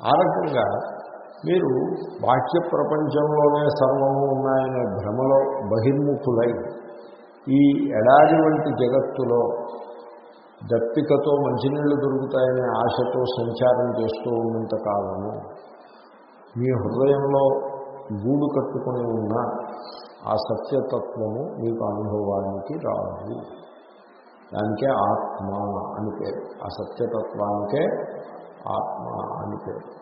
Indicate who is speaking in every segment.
Speaker 1: ఆ రకంగా మీరు బాహ్య ప్రపంచంలోనే సర్వము ఉన్నాయనే భ్రమలో బహిర్ముఖులై ఈ ఎడారి వంటి జగత్తులో దప్పికతో మంచినీళ్ళు దొరుకుతాయనే ఆశతో సంచారం చేస్తూ ఉన్నంత కాలము మీ హృదయంలో గూడు కట్టుకొని ఉన్న ఆ సత్యతత్వము మీకు అనుభవానికి రాదు. దానికే ఆత్మ అని పేరు. ఆ సత్యతత్వానికే ఆత్మ అని పేరు.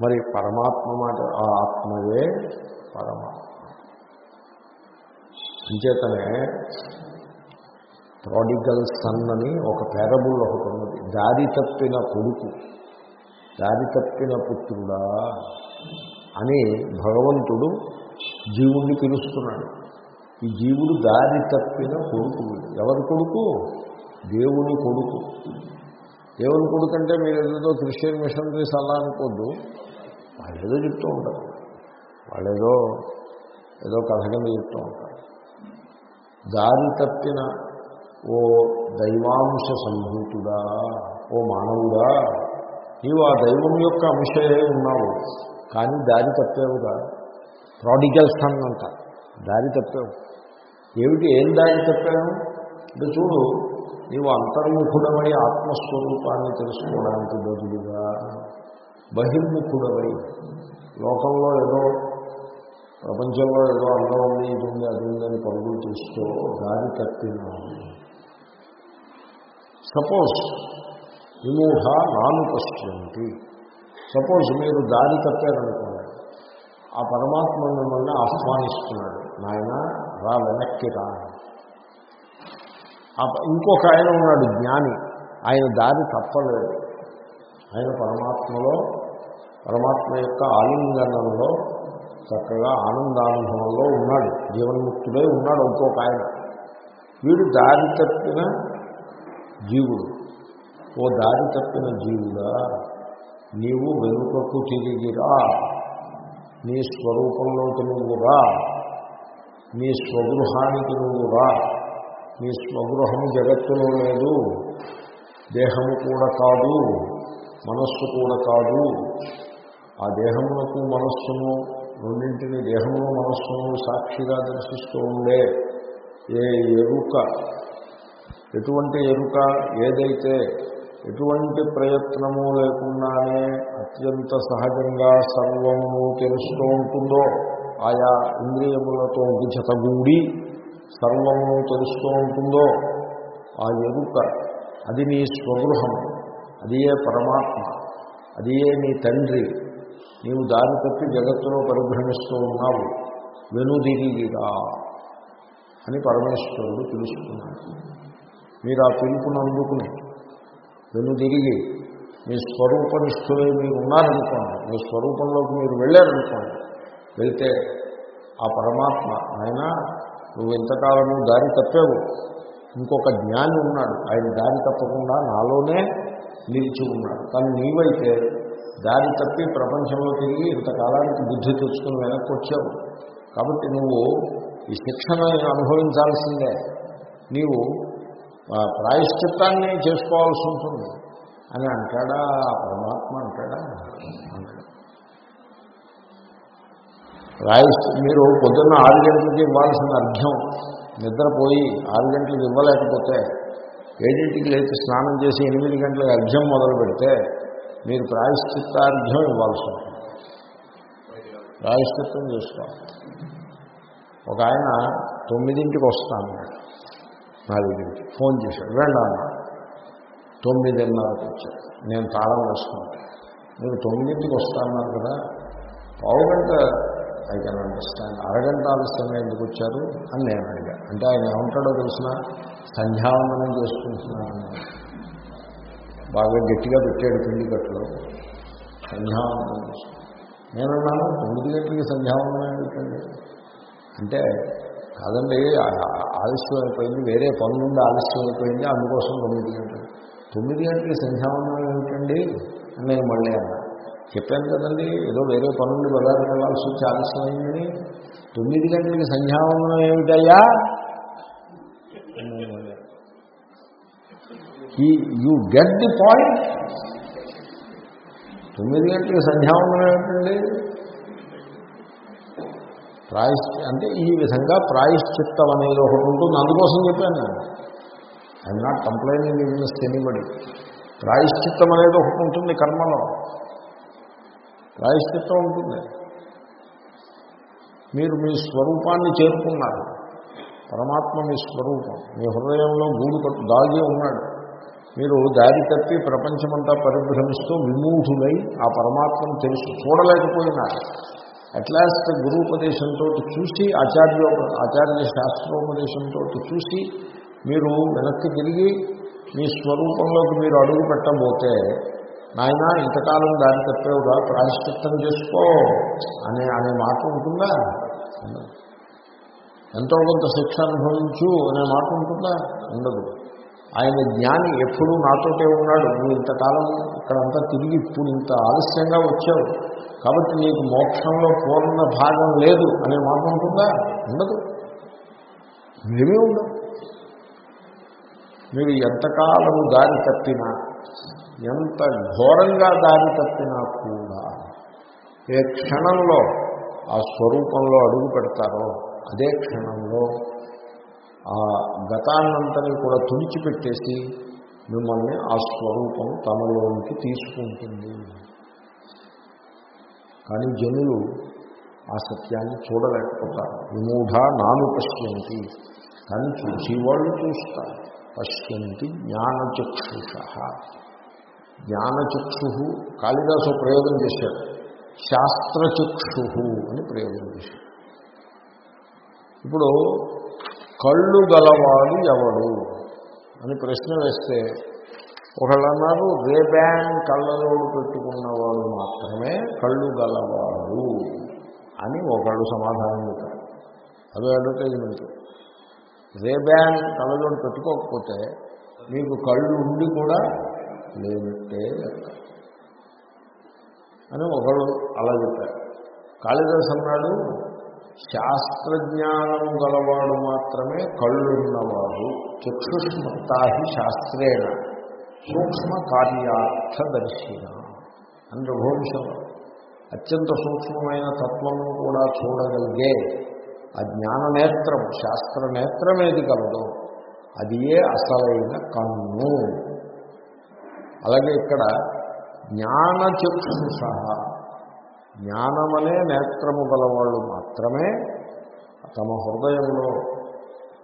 Speaker 1: మరి పరమాత్మ మాట ఆ ఆత్మయే పరమాత్మ. అంచేతనే ప్రాడిగల్ సన్ అని ఒక పేరబుల్ ఒకటి ఉన్నది. దారి తప్పిన కొడుకు దారి తప్పిన పుత్రుడా అని భగవంతుడు జీవుణ్ణి పిలుస్తున్నాడు. ఈ జీవుడు దారి తప్పిన కొడుకు ఎవరి కొడుకు? దేవుని కొడుకు. దేవుని కొడుకంటే మీరు ఏదో క్రిస్టియన్ మిషనరీస్ అలా అనుకోద్దు వాళ్ళు ఏదో చెప్తూ ఉంటారు. వాళ్ళు ఏదో ఏదో కథ కింద చెప్తూ ఉంటారు. దారి తప్పిన ఓ దైవాంశ సంభూతుడా ఓ మానవుడా నీవు ఆ దైవం యొక్క అంశయే ఉన్నావు. కానీ దారి తప్పేవుగా? ప్రాడిగల్ సన్ అంట దారి తప్పావు. ఏమిటి? ఏం దారి తప్పావు అంటే చూడు. నీవు అంతర్ముఖుడమై ఆత్మస్వరూపాన్ని తెలుసుకోవడానికి బదులుగా బహిర్ముఖుడమై లోకంలో ఏదో ప్రపంచంలో ఏదో అందం ఉంది ఇది ఉంది అది ఉందని పరుగులు తీస్తూ దారి తప్పినాడు సపోజ్ విమూఢ నాను పశ్యంతి. సపోజ్ మీరు దారి తప్పారనుకోండి ఆ పరమాత్మ మిమ్మల్ని ఆహ్వానిస్తున్నాడు నాయన రా వెనక్కి రా ఇంకొక ఆయన ఉన్నాడు జ్ఞాని. ఆయన దారి తప్పలేదు. ఆయన పరమాత్మలో పరమాత్మ యొక్క ఆలింగనంలో చక్కగా ఆనందానుభవంలో ఉన్నాడు. జీవన్ముక్తుడై ఉన్నాడు ఇంకొక ఆయన. వీడు దారి తప్పిన జీవుడు. ఓ దారి తప్పిన జీవుడా నీవు వెనుకకు తిరిగిరా నీ స్వరూపంలోకి నువ్వు రా. నీ స్వగృహానికి నువ్వు రా. మీ స్వగృహం జగత్తులో లేదు. దేహము కూడా కాదు. మనస్సు కూడా కాదు. ఆ దేహమునకు మనస్సును రెండింటిని దేహము మనస్సును సాక్షిగా దర్శిస్తూ ఉండే ఏ ఎరుక ఎటువంటి ఎరుక ఏదైతే ఎటువంటి ప్రయత్నము లేకుండానే అత్యంత సహజంగా సర్వము తెలుస్తూ ఉంటుందో ఆయా ఇంద్రియములతో జతగూడి సర్వము తెలుస్తూ ఉంటుందో ఆ ఎరుక అది నీ స్వగృహం అది ఏ పరమాత్మ అది ఏ నీ తండ్రి. నీవు దారి తప్పి జగత్తులో పరిభ్రమిస్తూ ఉన్నావు. వెనుదిరిగిరా అని పరమేశ్వరుడు పిలుస్తున్నాడు. మీరు ఆ పిలుపును అందుకుని వెనుదిరిగి మీ స్వరూపనిష్ఠులే మీరు ఉన్నారనుకోండి మీ స్వరూపంలోకి మీరు వెళ్ళారనుకోండి వెళ్తే ఆ పరమాత్మ ఆయన నువ్వు ఇంతకాలము దారి తప్పావు. ఇంకొక జ్ఞాని ఉన్నాడు. ఆయన దారి తప్పకుండా నాలోనే నిలిచి ఉన్నాడు. కానీ నీవైతే దారి తప్పి ప్రపంచంలో తిరిగి ఇంతకాలానికి బుద్ధి తెచ్చుకుని వెనక్కి వచ్చావు. కాబట్టి నువ్వు ఈ శిక్షణ అనుభవించాల్సిందే. నీవు ప్రాయశ్చిత్తాన్ని చేసుకోవాల్సి ఉంటుంది. అని అంటాడా పరమాత్మ అంటాడా? రాయిస్తూ మీరు పొద్దున్న ఆరు గంటలకి ఇవ్వాల్సిన అర్ఘ్యం నిద్రపోయి ఆరు గంటలకు ఇవ్వలేకపోతే ఏడింటికి లేచి స్నానం చేసి ఎనిమిది గంటలకు అర్ఘ్యం మొదలు పెడితే మీరు ప్రాయశ్చిత్తార్ఘ్యం ఇవ్వాల్సి ఉంటుంది. ప్రాయశ్చిత్తం చేసుకోవాలి. ఒక ఆయన తొమ్మిదింటికి వస్తాను. నా ఫోన్ చేశాడు. రండి తొమ్మిదిన్నరకు వచ్చాడు. నేను తాళం వేసుకుంటాను మీరు తొమ్మిదింటికి వస్తాను కదా. పావు గంట ఐ కెన్ అండర్స్టాండ్ అరగంట ఆలస్యంగా ఎందుకు వచ్చారు అని నేను అడిగా. అంటే ఆయన ఏమంటాడో తెలిసిన? సంధ్యావందనం చేసుకుంటున్నాను. బాగా గట్టిగా పెట్టాడు పిండి కట్టులో. సంధ్యావందనం చేసుకుంటాను తొమ్మిది గంటలకి సంధ్యావందనం ఏమిటండి అంటే కాదండి ఆలస్యం అయిపోయింది వేరే పనులుండి ఆలస్యం అయిపోయింది అందుకోసం తొమ్మిది గంటలు. తొమ్మిది గంటలకి సంధ్యావందనం ఏమిటండి? అని నేను మళ్ళీ అన్నా. చెప్పాను కదండి ఏదో వేరే పనులు బజారు వెళ్ళాల్సి వచ్చి ఆలస్యమైందని తొమ్మిది గంటలకి సంధ్యావందనం ఏమిటయ్యా? ఈ- యూ గెట్ ది పాయింట్ తొమ్మిది గంటలకి సంధ్యావందనం ఏమిటండి? ప్రాయశ్ అంటే ఈ విధంగా ప్రాయశ్చిత్తం అనేది ఒకటి ఉంటుంది అందుకోసం చెప్పాను. నేను I'm not complaining against anybody ప్రాయశ్చిత్తం అనేది ఒకటి ఉంటుంది కర్మలో. ప్రాయశ్చిత్తం ఉంటుంది. మీరు మీ స్వరూపాన్ని చేరుకున్నారు. పరమాత్మ మీ స్వరూపం. మీ హృదయంలో గూడు కట్టు దాగి ఉన్నాడు. మీరు దారి తప్పి ప్రపంచమంతా పరిభ్రమిస్తూ విమూఢులై ఆ పరమాత్మను తెలుసు. చూడలేకపోయినారు. అట్లాస్ట్ గురుపదేశంతో చూసి ఆచార్య ఆచార్య శాస్త్రోపదేశంతో చూసి మీరు వెనక్కి తిరిగి మీ స్వరూపంలోకి మీరు అడుగు పెట్టబోతే నాయన ఇంతకాలం దారి తప్పేవుగా ప్రాయశ్చిత్తం చేసుకో అనే అనే మాట ఉంటుందా? ఎంతో కొంత శిక్ష అనుభవించు అనే మాట ఉంటుందా? ఉండదు. ఆయన జ్ఞాని ఎప్పుడూ నాతోటే ఉన్నాడు. నువ్వు ఇంతకాలం ఇక్కడంతా తిరిగి ఇప్పుడు ఇంత ఆలస్యంగా వచ్చావు. కాబట్టి నీకు మోక్షంలో పూర్ణ భాగం లేదు అనే మాట ఉంటుందా? ఉండదు. ఏమీ ఉండదు. మీరు ఎంతకాలము దారి తప్పినా ఎంత ఘోరంగా దారి తప్పినా కూడా ఏ క్షణంలో ఆ స్వరూపంలో అడుగు పెడతారో అదే క్షణంలో ఆ గతాన్నంతని కూడా తుడిచిపెట్టేసి మిమ్మల్ని ఆ స్వరూపం తమలోనికి తీసుకుంటుంది. కానీ జనులు ఆ సత్యాన్ని చూడలేకపోతారు. విమూఢ నాను పశ్యంతి. కానీ చూసేవాళ్ళు చూస్తారు. పశ్యంతి జ్ఞానచక్షుష. జ్ఞానచక్షు కాళిదాసు ప్రయోగం చేశాడు శాస్త్రచక్షు అని ప్రయోగం చేశాడు ఇప్పుడు కళ్ళు గలవాడు ఎవడు అని ప్రశ్న వేస్తే ఒకళ్ళు అన్నారు రేబ్యాన్ కళ్ళలోడు పెట్టుకున్నవాడు మాత్రమే కళ్ళు గలవాడు అని ఒకళ్ళు సమాధానం చెప్పారు. అదే అడ్వర్టైజ్మెంట్ రేబ్యాన్ కళ్ళలోడు పెట్టుకోకపోతే మీకు కళ్ళు ఉండి కూడా లేనట్టే లెక్క. అని ఒకడు అలా చెప్పారు కాళిదాస్ అన్నాడు శాస్త్రజ్ఞానం గలవాడు మాత్రమే కళ్ళున్నవాడు. చక్షుష్మత్తాహి శాస్త్రేణ. సూక్ష్మ కార్యార్థదర్శిన అని రఘువంశంలో అత్యంత సూక్ష్మమైన తత్వము కూడా చూడగలిగే ఆ జ్ఞాననేత్రం శాస్త్రనేత్రం ఏది కలదో అది ఏ అసలైన కన్ను. అలాగే ఇక్కడ జ్ఞాన చక్షుష జ్ఞానమనే నేత్రము గలవాళ్ళు మాత్రమే తమ హృదయంలో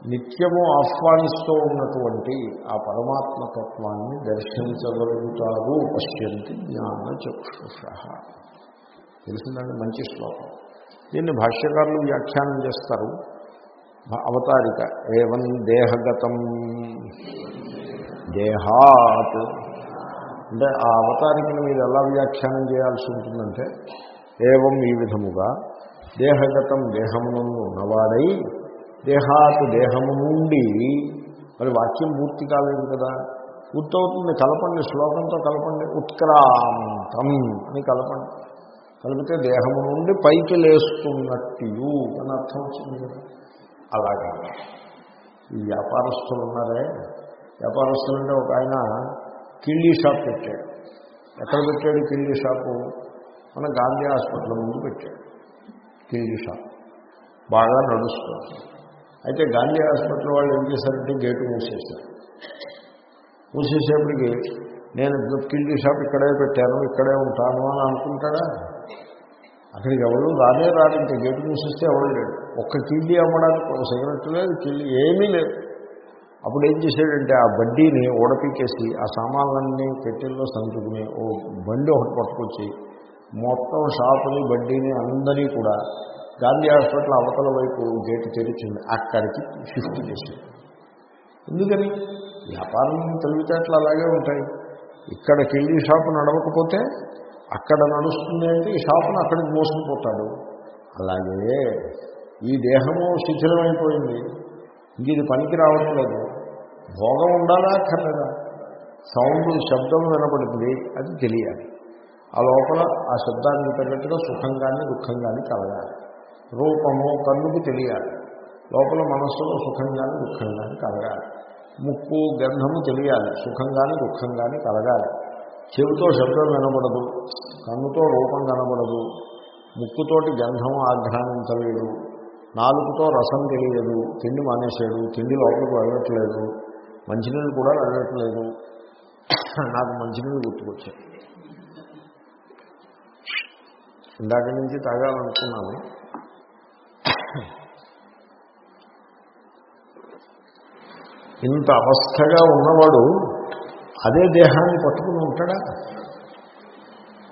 Speaker 1: నిత్యము ఆహ్వానిస్తూ ఉన్నటువంటి ఆ పరమాత్మతత్వాన్ని దర్శించగలుగుతారు పశ్యంతి జ్ఞానచక్షుష తెలిసిందండి మంచి శ్లోకం. దీన్ని భాష్యకారులు వ్యాఖ్యానం చేస్తారు. అవతారిక ఏవం దేహగతం. దేహాత్ అంటే ఆ అవతారికను మీరు ఎలా వ్యాఖ్యానం చేయాల్సి ఉంటుందంటే ఏవం ఈ విధముగా దేహగతం దేహమును ఉన్నవాడై దేహాత్ దేహము నుండి మరి వాక్యం పూర్తి కాలేదు కదా పూర్తవుతుంది కలపండి శ్లోకంతో కలపండి ఉత్క్రాంతం అని కలపండి. కలిపితే దేహము నుండి పైకి లేస్తున్నట్టు అని అర్థం వచ్చింది కదా. అలాగా. ఈ వ్యాపారస్తులు ఉన్నారే వ్యాపారస్తులు అంటే ఒక ఆయన కిళ్ళీ షాప్ పెట్టాడు. ఎక్కడ పెట్టాడు కిళ్ళీ షాపు? మన గాంధీ హాస్పిటల్ ముందు పెట్టాడు కిళ్ళీ షాప్. బాగా నడుస్తుంది. అయితే గాంధీ హాస్పిటల్ వాళ్ళు ఏం చేశారంటే గేటు మూసేశారు. మూసేసేపటికి నేను కిళ్ళీ షాప్ ఇక్కడే పెట్టాను ఇక్కడే ఉంటాను అని అనుకుంటాడా? అక్కడికి ఎవరు రానే రాడు ఇంకా గేటు మూసేస్తే ఎవరు లేడు ఒక్క కిళ్ళీ అమ్మడానికి ఒక సిగరెట్ లేదు కిళ్ళీ ఏమీ లేదు. అప్పుడు ఏం చేశాడంటే ఆ బడ్డీని ఓడపీకేసి ఆ సామాన్లన్నీ పెట్టెల్లో సంచుకుని ఓ బండి ఒకటి పట్టుకొచ్చి మొత్తం షాపుని బడ్డీని అందరినీ కూడా గాంధీ హాస్పిటల్ అవతల వైపు గేటు తెరిచింది. అక్కడికి షిఫ్ట్ చేశాడు. ఎందుకని? వ్యాపారం తెలివితేటలు అలాగే ఉంటాయి. ఇక్కడికి వెళ్ళి షాపు నడవకపోతే అక్కడ నడుస్తుంది అంటే ఈ షాపును అక్కడికి మోసుకుపోతాడు. అలాగే ఈ దేహము శిథిలమైపోయింది. ఇంక ఇది పనికి రావట్లేదు. భోగం ఉండాలా అక్కర్లేదా సౌండ్ శబ్దం వినపడుతుంది అది తెలియాలి. ఆ లోపల ఆ శబ్దానికి తగ్గట్టుగా సుఖంగానే దుఃఖంగాని కలగాలి. రూపము కన్నుకు తెలియాలి. లోపల మనస్సులో సుఖంగానే దుఃఖంగాని కలగాలి. ముక్కు గంధము తెలియాలి. సుఖంగానే దుఃఖంగానే కలగాలి. చెవితో శబ్దం వినబడదు కన్నుతో రూపం కనబడదు ముక్కుతోటి గంధం ఆఘ్రానించలేదు నాలుగుతో రసం తెలియదు తిండి మానేశాడు తిండి లోపలికి వెళ్ళట్లేదు మంచినీళ్ళు కూడా వెళ్ళట్లేదు నాకు మంచినీళ్ళు గుర్తుకొచ్చాయి. ఇందాక నుంచి తాగాలనుకున్నాను. ఇంత అవస్థగా ఉన్నవాడు అదే దేహాన్ని పట్టుకుని ఉంటాడా?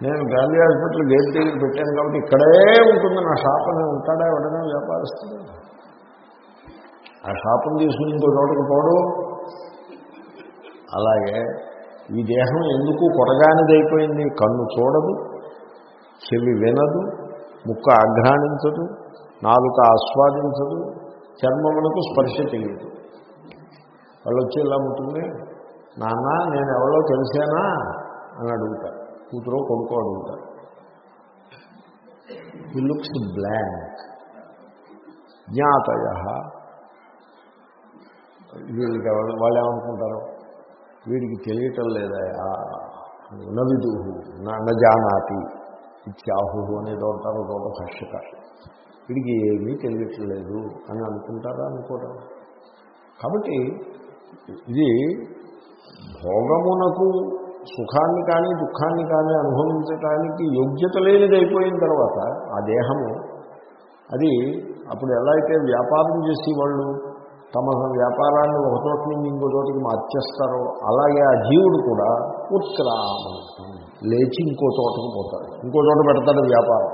Speaker 1: నేను గాంధీ హాస్పిటల్ గేట్ దగ్గర పెట్టాను కాబట్టి ఇక్కడే ఉంటుంది. నా షాప్ అని ఉంటాడా ఎవడైనా వ్యాపారిస్తుంది ఆ షాపుని తీసుకుని ఇంకో చోటకు అలాగే ఈ దేహం ఎందుకు కొరగానిదైపోయింది కన్ను చూడదు చెవి వినదు ముక్క ఆఘ్రాణించదు నాలుక ఆస్వాదించదు చర్మమునకు స్పర్శ తెలియదు వాళ్ళు వచ్చి ఇలా ఉంటుంది నాన్న నేను ఎవరో తెలిసానా? అని అడుగుతారు కూతురు కొడుకు అడుగుతారు హీ లుక్స్ బ్లాంక్ జ్ఞాతయ. వీళ్ళకి ఎవరు వాళ్ళు ఏమనుకుంటారు వీడికి తెలియటం లేదా? నవిదు నజానాతి ఇత్యాహు అనేది ఉంటారు చోట భాష్యక. వీడికి ఏమీ తెలియట్లేదు అని అనుకుంటారా అనుకోవడం కాబట్టి ఇది భోగమునకు సుఖాన్ని కానీ దుఃఖాన్ని కానీ అనుభవించటానికి యోగ్యత లేనిది అయిపోయిన తర్వాత ఆ దేహము అది అప్పుడు ఎలా అయితే వ్యాపారం చేసి వాళ్ళు తమ వ్యాపారాన్ని ఒక చోట నుంచి ఇంకో చోటికి మార్చేస్తారో అలాగే ఆ జీవుడు కూడా ఉత్క్రామంతం లేచి ఇంకో చోటకు పోతాడు. ఇంకో చోట పెడతాడు వ్యాపారం.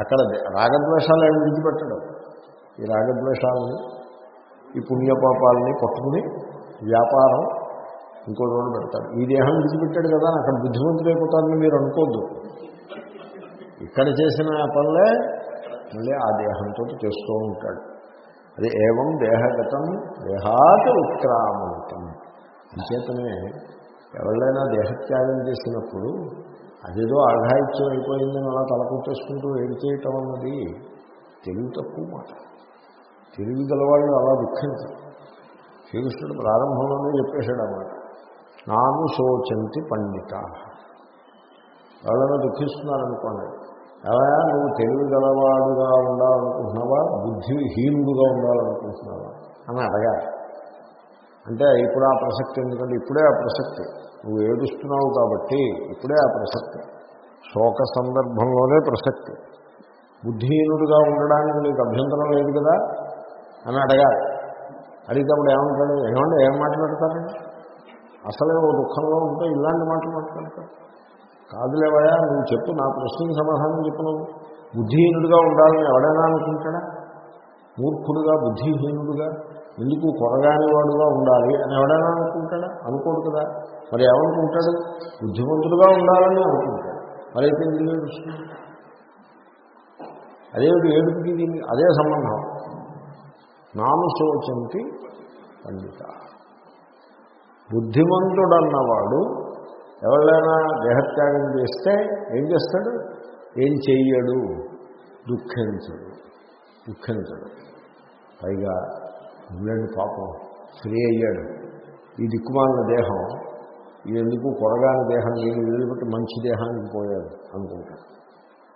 Speaker 1: అక్కడ రాగద్వేషాలు ఏమి విడిచిపెట్టడం. ఈ రాగద్వేషాలని ఈ పుణ్యపాపాలని పట్టుకుని వ్యాపారం ఇంకో చోట పెడతాడు. ఈ దేహం విడిచిపెట్టాడు కదా అని అక్కడ అయిపోతారని మీరు అనుకోద్దు. ఇక్కడ చేసిన పనులే మళ్ళీ ఆ దేహంతో చేస్తూ ఉంటాడు. అది ఏవం దేహగతం దేహాత్ ఉత్క్రామంతం. అంచేతనే ఎవరైనా దేహత్యాగం చేసినప్పుడు అదేదో అఘాయిత్యం అయిపోయిందని అలా తలకొట్టేసుకుంటూ ఏడు చేయటం అన్నది తెలివి తక్కువ మాట. తెలివి గలవాళ్ళు అలా దుఃఖించరు. శ్రీకృష్ణుడు ప్రారంభంలోనే చెప్పేశాడు అన్నమాట నాను శోచంతి పండిత. ఎవరైనా దుఃఖిస్తున్నారనుకోండి ఎవరైనా నువ్వు తెలివి గలవాడుగా ఉండాలనుకుంటున్నావా? బుద్ధిహీనుడుగా ఉండాలనుకుంటున్నావా? అని అడగాలి. అంటే ఇప్పుడు ఆ ప్రసక్తి? ఎందుకంటే ఇప్పుడే ఆ ప్రసక్తి. నువ్వు ఏడుస్తున్నావు కాబట్టి ఇప్పుడే ఆ ప్రసక్తి. శోక సందర్భంలోనే ప్రసక్తి. బుద్ధిహీనుడుగా ఉండడానికి నీకు అభ్యంతరం లేదు కదా? అని అడగాలి. అడిగినప్పుడు ఏమంటాడు? ఏమంటే ఏం మాట్లాడతారండి? అసలే ఓ దుఃఖంలో ఉంటే ఇలాంటి మాటలు మాట్లాడతారు. కాదులేవయా నువ్వు చెప్పు నా ప్రశ్నకి సమాధానం చెప్పు నువ్వు. బుద్ధిహీనుడిగా ఉండాలని ఎవడైనా అనుకుంటాడా? మూర్ఖుడుగా బుద్ధిహీనుడుగా ఎందుకు కొరగాని వాడుగా ఉండాలి అని ఎవడైనా అనుకుంటాడా? అనుకోడు కదా. మరి ఏమనుకుంటాడు? బుద్ధిమంతుడుగా ఉండాలని అనుకుంటాడు. మరి అయితే ఎందుకు ఏడుస్తున్నాడు? అదేమిటి ఏడుపుకి దీన్ని అదే సంబంధం. నాను శోచంతి పండిత. బుద్ధిమంతుడన్నవాడు ఎవరైనా దేహత్యాగం చేస్తే ఏం చేస్తాడు? ఏం చెయ్యడు? దుఃఖించడు. దుఃఖించడు. పైగా ఉండండి పాపం ఫ్రీ అయ్యాడు. ఈ దిక్కుమాలిన దేహం ఇది ఎందుకు కొరగాని దేహం నేను వదిలిపెట్టి మంచి దేహానికి పోయాడు అనుకుంటాడు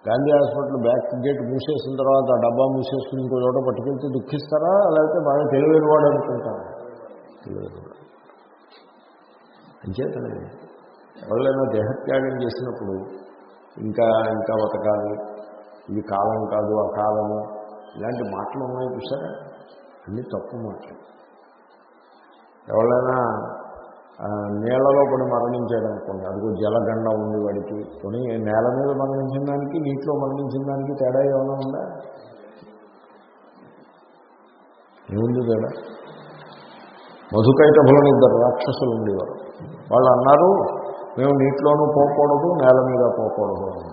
Speaker 1: గాంధీ హాస్పిటల్ బ్యాక్ గేట్ మూసేసిన తర్వాత ఆ డబ్బా మూసేసుకుని ఇంకో చోట పట్టుకెళ్తే దుఃఖిస్తారా? లేకపోతే బాగా తెలివైన వాడు అనుకుంటాను తెలివైన అంచేతనే ఎవరైనా దేహత్యాగం చేసినప్పుడు ఇంకా ఇంకా బతకాలి ఇది కాలం కాదు ఆ ఇలాంటి మాటలు ఉన్నాయి చూసారా అన్నీ తప్పు మాటలు. ఎవరైనా నేలలో పడి మరణించాడు అనుకోండి అదిగో జలగండ ఉంది వాడికి కొని నేల మీద మరణించిన దానికి నీటిలో మరణించిన దానికి తేడా ఏమైనా ఉందా? ఏముంది తేడా? మధుకైటభులను ఇద్దరు రాక్షసులు ఉండేవారు. వాళ్ళు అన్నారు మేము నీటిలోనూ పోకూడదు నేల మీద పోకూడదు అని.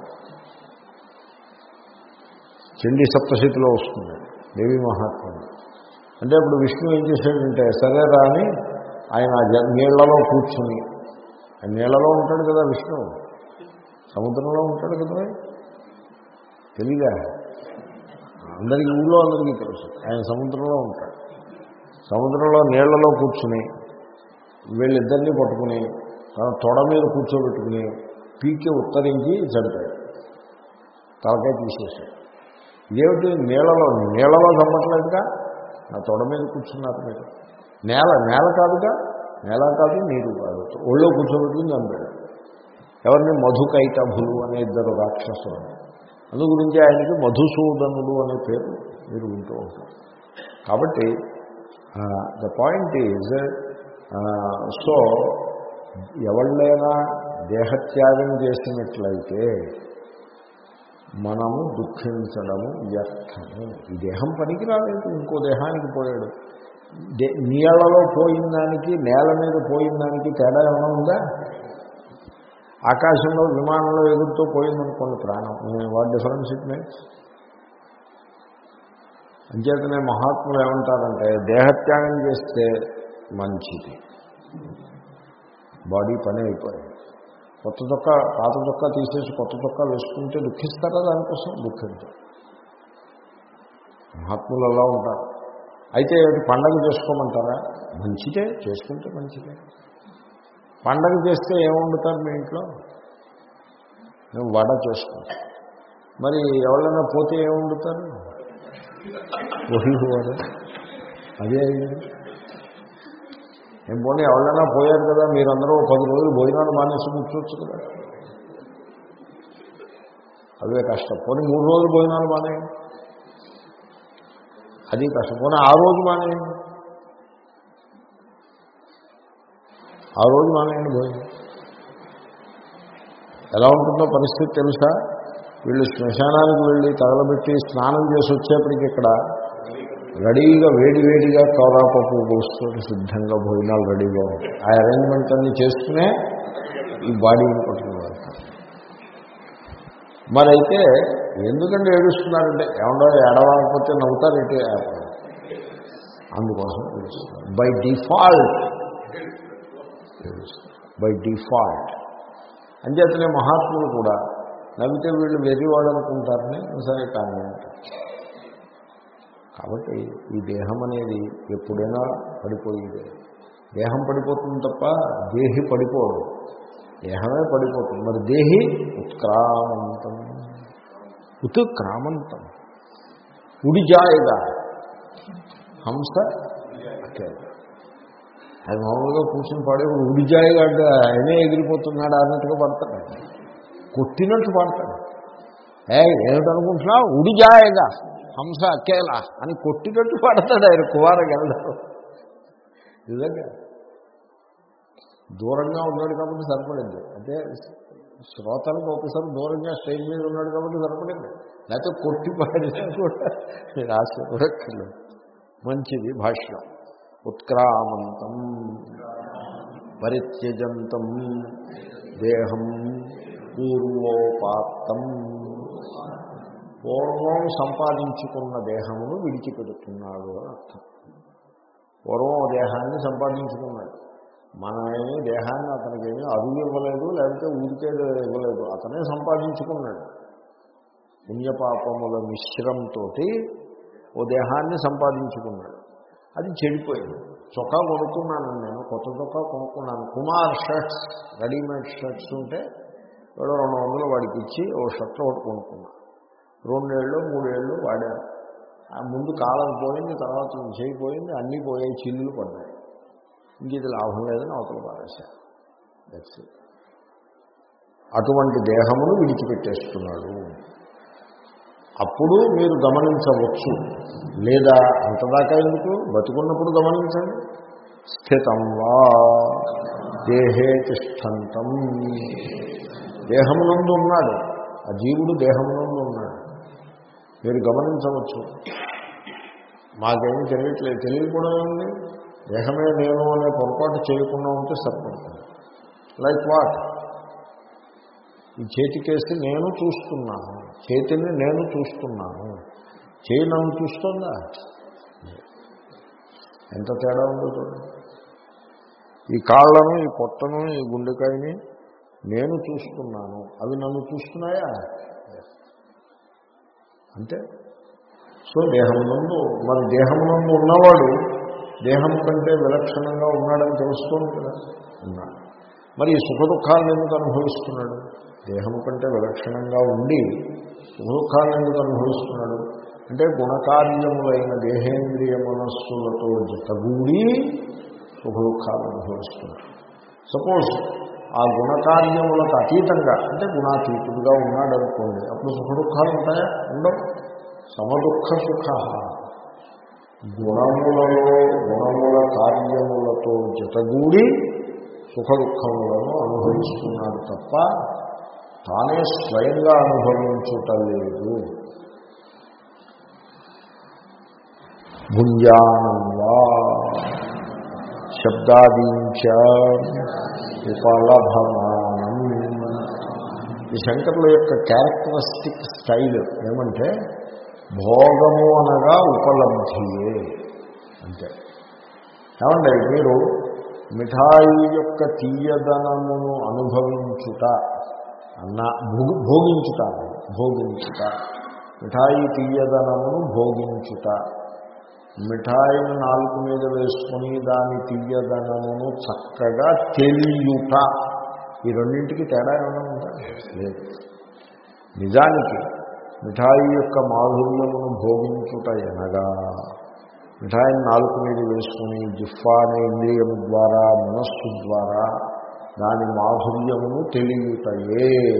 Speaker 1: చండీ సప్తశతిలో వస్తుంది దేవి మహాత్ముడు. అంటే ఇప్పుడు విష్ణు ఏం చేశాడంటే సరే రాని ఆయన నీళ్ళలో కూర్చుని. ఆయన నీళ్ళలో ఉంటాడు కదా విష్ణు. సముద్రంలో ఉంటాడు కదా తెలియదా అందరికీ ఊళ్ళో అందరికీ తెలుసు. ఆయన సముద్రంలో ఉంటాడు. సముద్రంలో నీళ్ళలో కూర్చుని వీళ్ళిద్దరినీ పట్టుకుని తన తొడ మీద కూర్చోబెట్టుకుని పీకి ఉత్తరించి చంపాడు. తలకాయ తీసేశాడు. ఇదేమిటి నీళ్ళలో నీళ్ళలో చంపట్లేదుగా? నా తొడ మీద కూర్చున్నారు మీరు. నేల నేల కాదుగా? నేల కాదు నీరు కాదు. ఒళ్ళో కూర్చోబెట్టుకుని చంపాడు. ఎవరిని? మధుకైటభులు అనే ఇద్దరు రాక్షసులు అందు గురించి ఆయనకి మధుసూదనుడు అనే పేరు మీరు వింటూ ఉంటారు. కాబట్టి ద పాయింట్ ఈజ్ సో ఎవళ్ళైనా దేహత్యాగం చేసినట్లయితే మనము దుఃఖించడము వ్యర్థము. ఈ దేహం పనికి రాలేదు ఇంకో దేహానికి పోయాడు. దే నీళ్ళలో పోయిన దానికి నేల మీద పోయిన దానికి తేడా ఏమైనా ఉందా? ఆకాశంలో విమానంలో ఎగురుతూ పోయిందనుకోండి ప్రాణం. What difference it makes? అంచేతనే మహాత్ములు ఏమంటారంటే దేహత్యాగం చేస్తే మంచిది. బాడీ పని అయిపోయింది కొత్త చొక్క పాత చొక్క తీసేసి కొత్త చొక్క వేసుకుంటే దుఃఖిస్తారా? దానికోసం దుఃఖించారు. మహాత్ములు అలా ఉంటారు. అయితే పండగ చేసుకోమంటారా? మంచిదే చేసుకుంటే మంచిదే. పండగ చేస్తే ఏం వండుతారు మీ ఇంట్లో? మేము వడ చేసుకుంటాం. మరి ఎవరైనా పోతే ఏం వండుతారు వడ. అదే అయింది. ఏం పోనీ ఎవరైనా పోయారు కదా మీరందరూ పది రోజులు భోజనాలు మానేసి కూర్చోవచ్చు కదా. అవే కష్టం. పోనీ మూడు రోజులు భోజనాలు మానేయండి. అది కష్టం. పోనీ ఆ రోజు మానేయండి. ఆ రోజు మానేయండి భోజనం. ఎలా ఉంటుందో పరిస్థితి తెలుసా? వీళ్ళు శ్మశానానికి వెళ్ళి తగలబెట్టి స్నానం చేసి వచ్చేప్పటికి ఇక్కడ రెడీగా వేడి వేడిగా కౌరాపప్పు పోసుకొని సిద్ధంగా భోజనాలు రెడీగా ఉంటాయి. ఆ అరేంజ్మెంట్ అన్ని చేసుకునే ఈ బాడీని పట్టుకుని మరైతే ఎందుకంటే ఏడుస్తున్నారంటే ఏమన్నా ఏడవకపోతే నవ్వుతారంటే అందుకోసం ఏడుస్తున్నారు. బై డిఫాల్ట్ బై డిఫాల్ట్ అంచేతనే మహాత్ములు కూడా నవ్వితే వీళ్ళు వెర్రివాడు అనుకుంటారని సరే కానీ కాబట్టి ఈ దేహం అనేది ఎప్పుడైనా పడిపోయేదే. దేహం పడిపోతుంది తప్ప దేహి పడిపోదు. దేహమే పడిపోతుంది. మరి దేహి? ఉత్క్రామంతం. ఉత్క్రామంతం. ఉడిజాయగా హంస? అది మామూలుగా కూర్చుని పడే ఉడిజాయిగా అంటే ఆయనే ఎగిరిపోతున్నాడు అన్నట్టుగా పడతాడు. కొట్టినట్టు పడతాడు. ఏమిటనుకుంటున్నా ఉడిజాయగా హంస అక్కేలా అని కొట్టినట్టు పడతాడు ఆయన కుమార గెలడు నిజంగా. దూరంగా ఉన్నాడు కాబట్టి సరిపడింది. అంటే శ్రోతలకు ఒకసారి దూరంగా స్టేజ్ మీద ఉన్నాడు కాబట్టి సరిపడింది. లేకపోతే కొట్టి పాడినా కూడా ఆశపడక్కర్లేదు. మంచిది భాష్యం. ఉత్క్రామంతం. పరిత్యజంతం. దేహం పూర్వోపాత్తం. పూర్వం సంపాదించుకున్న దేహమును విడిచిపెడుతున్నాడు అని అర్థం. పూర్వం దేహాన్ని సంపాదించుకున్నాడు. మనమేమి దేహాన్ని అతనికి ఏమీ అరువు ఇవ్వలేదు లేకపోతే ఊరికే ఇవ్వలేదు. అతనే సంపాదించుకున్నాడు. పుణ్యపాపముల మిశ్రంతో ఓ దేహాన్ని సంపాదించుకున్నాడు. అది చెడిపోయింది. చొక్కా కొనుక్కున్నాను నేను కొత్త చొక్కా కొనుక్కున్నాను. కుమార్ షర్ట్స్ రెడీమేడ్ షర్ట్స్ ఉంటే ఏడో రెండు వందలు వాడికి ఇచ్చి ఓ షర్ట్ ఒకటి కొనుక్కున్నాను రెండేళ్ళు మూడేళ్ళు వాడాను ఆ ముందు కాలం పోయింది తర్వాత చేయిపోయింది అన్నీ పోయాయి చిల్లులు పడ్డాయి. ఇంక ఇది లాభం లేదని అవతల పారేశారు. దట్స్ అటువంటి దేహమును విడిచిపెట్టేస్తున్నాడు. అప్పుడు మీరు గమనించవచ్చు. లేదా అంతదాకా ఎందుకు? బతుకున్నప్పుడు గమనించండి. స్థితం వా దేహే తిష్టంతం. దేహమునందు ఉన్నాడు. ఆ జీవుడు దేహమునందు ఉన్నాడు. మీరు గమనించవచ్చు. మాకేం తెలియట్లేదు తెలియకూడదు ఉంది దేహమే నేను అనే పొరపాటు చేయకుండా ఉంటే సరిపడుతుంది. లైక్ వాట్ ఈ చేతికేసి నేను చూస్తున్నాను. చేతిని నేను చూస్తున్నాను. చేయి నన్ను చూస్తుందా? ఎంత తేడా ఉందో చూడండి. ఈ కాళ్ళను ఈ పొట్టను ఈ గుండెకాయని నేను చూస్తున్నాను. అవి నన్ను చూస్తున్నాయా? అంటే సో దేహమునందు మరి దేహమునందు ఉన్నవాడు దేహం కంటే విలక్షణంగా ఉన్నాడని తెలుస్తోంది కదా? ఉన్నాడు మరి ఈ సుఖ దుఃఖాలను ఎందుకు అనుభవిస్తున్నాడు? దేహము కంటే విలక్షణంగా ఉండి సుఖదుఖాలను ఎందుకు అనుభవిస్తున్నాడు? అంటే గుణకార్యములైన దేహేంద్రియ మనస్సులతో జతగూడి సుఖదుఖాలు అనుభవిస్తున్నాడు. సపోజ్ ఆ గుణకార్యములకు అతీతంగా అంటే గుణాతీతుడుగా ఉన్నాడు అనుకోండి అప్పుడు సుఖ దుఃఖాలు ఉంటాయా? ఉండవు. సమదుఃఖ సుఖ గుణములలో గుణముల కార్యములతో జతగూడి సుఖ దుఃఖములను అనుభవిస్తున్నాడు తప్ప తానే స్వయంగా అనుభవించుటలేదు భుంజానం వా శబ్దాదీంచ ఉపలభమానం ఈ శంకరుల యొక్క క్యారెక్టరిస్టిక్ స్టైల్ ఏమంటే భోగము అనగా ఉపలబ్ధియే అంతే. ఏమండి మీరు మిఠాయి యొక్క తీయదనమును అనుభవించుట అన్న భోగించుట భోగించుట. మిఠాయి తీయదనమును భోగించుట. మిఠాయిని నాలుగు మీద వేసుకుని దాని తీయదనమును చక్కగా తెలియుట. ఈ రెండింటికి తేడా ఏమైనా ఉందా? లేదు. నిజానికి మిఠాయి యొక్క మాధుర్యమును భోగించుట ఎనగా మిఠాయిని నాలుగు మీద వేసుకుని జిఫా అనే ఇంద్రియము ద్వారా మనస్సు ద్వారా దాని మాధుర్యమును తెలియటయే.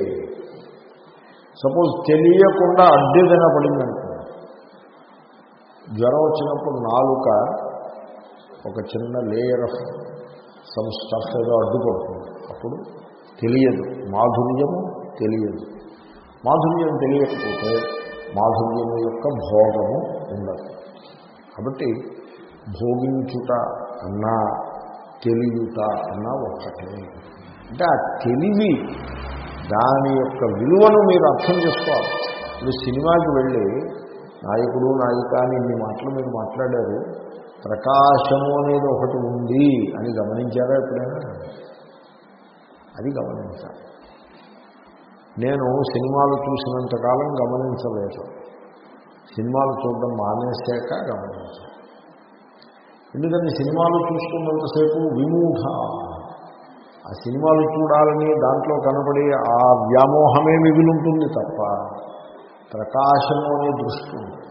Speaker 1: సపోజ్ తెలియకుండా అద్దె పడిందనుకో జ్వరం వచ్చినప్పుడు నాలుక ఒక చిన్న లేయర్ ఆఫ్ సమ్ స్టఫ్ ఏదో అడ్డుపడుతుంది. అప్పుడు తెలియదు. మాధుర్యము తెలియదు. మాధుర్యం తెలియకపోతే మాధుర్యము యొక్క భోగము ఉండదు. కాబట్టి భోగించుట అన్నా తెలియుట అన్నా ఒక్కటే. అంటే ఆ తెలివి దాని యొక్క విలువను మీరు అర్థం చేసుకోవాలి. ఇప్పుడు సినిమాకి వెళ్ళి నాయకుడు నాయిక అని ఇన్ని మాటలు మీరు మాట్లాడారు. ప్రకాశము అనేది ఒకటి ఉంది అని గమనించారా ఎప్పుడైనా? అది గమనించాలి. నేను సినిమాలు చూసినంతకాలం గమనించలేదు. సినిమాలు చూడడం మానేశాక గమనించాలి. ఎందుకని సినిమాలు చూసుకున్నంతసేపు విమూఢ. ఆ సినిమాలు చూడాలని దాంట్లో కనబడి ఆ వ్యామోహమే మిగిలి ఉంటుంది తప్ప ప్రకాశము అనే దృష్టి ఉంది.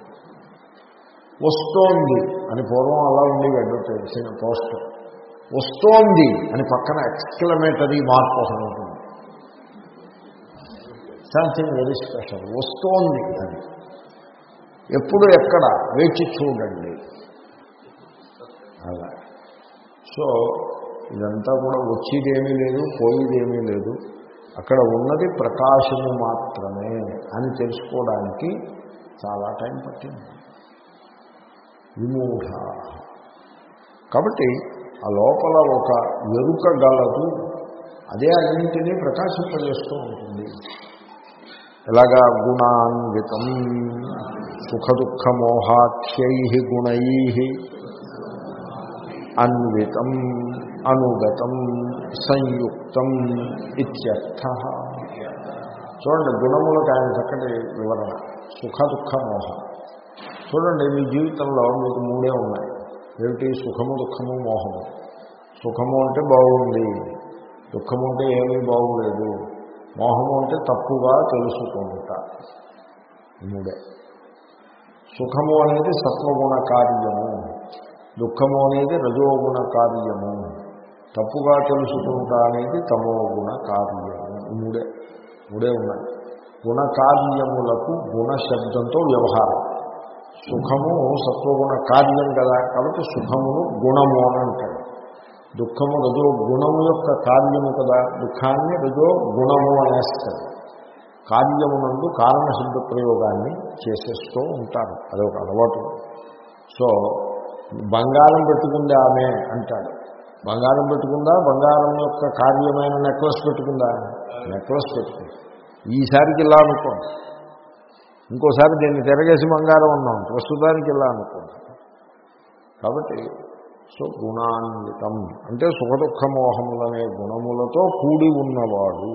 Speaker 1: వస్తోంది అని పూర్వం అలా ఉండేవి అడ్వర్టైజ్ పోస్టర్ వస్తోంది అని పక్కన ఎక్స్క్లమేటరీ మార్క్ ఒకటి ఉంటుంది. సంథింగ్ వెరీ స్పెషల్ వస్తోంది అని ఎప్పుడు ఎక్కడ వేచి చూడండి. అలా. సో ఇదంతా కూడా వచ్చేదేమీ లేదు పోయేదేమీ లేదు. అక్కడ ఉన్నది ప్రకాశము మాత్రమే అని తెలుసుకోవడానికి చాలా టైం పట్టింది. విమూఢ. కాబట్టి ఆ లోపల ఒక ఎరుక గలదు. అదే అన్నింటినీ ప్రకాశింపజేస్తూ ఉంటుంది. ఎలాగా? గుణాన్వితం. సుఖదుఖమోహాఖ్యై గుణై అన్వితం. అనుగతం సంయుక్తం ఇత్యర్థ. చూడండి గుణములకు ఆయన చక్కటి వివరణ. సుఖ దుఃఖ మోహ. చూడండి మీ జీవితంలో మీకు మూడే ఉన్నాయి. ఏమిటి? సుఖము దుఃఖము మోహము. సుఖము అంటే బాగుంది. దుఃఖము అంటే ఏమీ బాగులేదు. మోహము అంటే తప్పుగా తెలుసుకుంట. మూడే. సుఖము అనేది సత్వగుణ కార్యము. దుఃఖము అనేది రజోగుణ కార్యము. తప్పుగా తెలుసుకుంటా అనేది తమోగుణ కార్యము. మూడే మూడే ఉన్నాయి. గుణకార్యములకు గుణ శబ్దంతో వ్యవహారం. సుఖము సత్వగుణ కార్యం కదా కాబట్టి సుఖమును గుణము అని అంటాడు దుఃఖము రజో గుణము యొక్క కార్యము కదా దుఃఖాన్ని రజో గుణము అనేస్తాడు కార్యమునందు కారణ శబ్ద ప్రయోగాన్ని చేసేస్తూ ఉంటారు. అదొక అలవాటు. సో బంగారం పెట్టుకుంది ఆమె అంటాడు. బంగారం పెట్టుకుందా? బంగారం యొక్క కార్యమైన నెక్లెస్ పెట్టుకుందా? నెక్లెస్ పెట్టుకుంది ఈసారికి ఇలా అనుకోండి. ఇంకోసారి దీన్ని తిరగేసి బంగారం ఉన్నాం ప్రస్తుతానికి ఇలా అనుకోండి. కాబట్టి సో గుణాన్వితం అంటే సుఖదుఖమోహములనే గుణములతో కూడి ఉన్నవాడు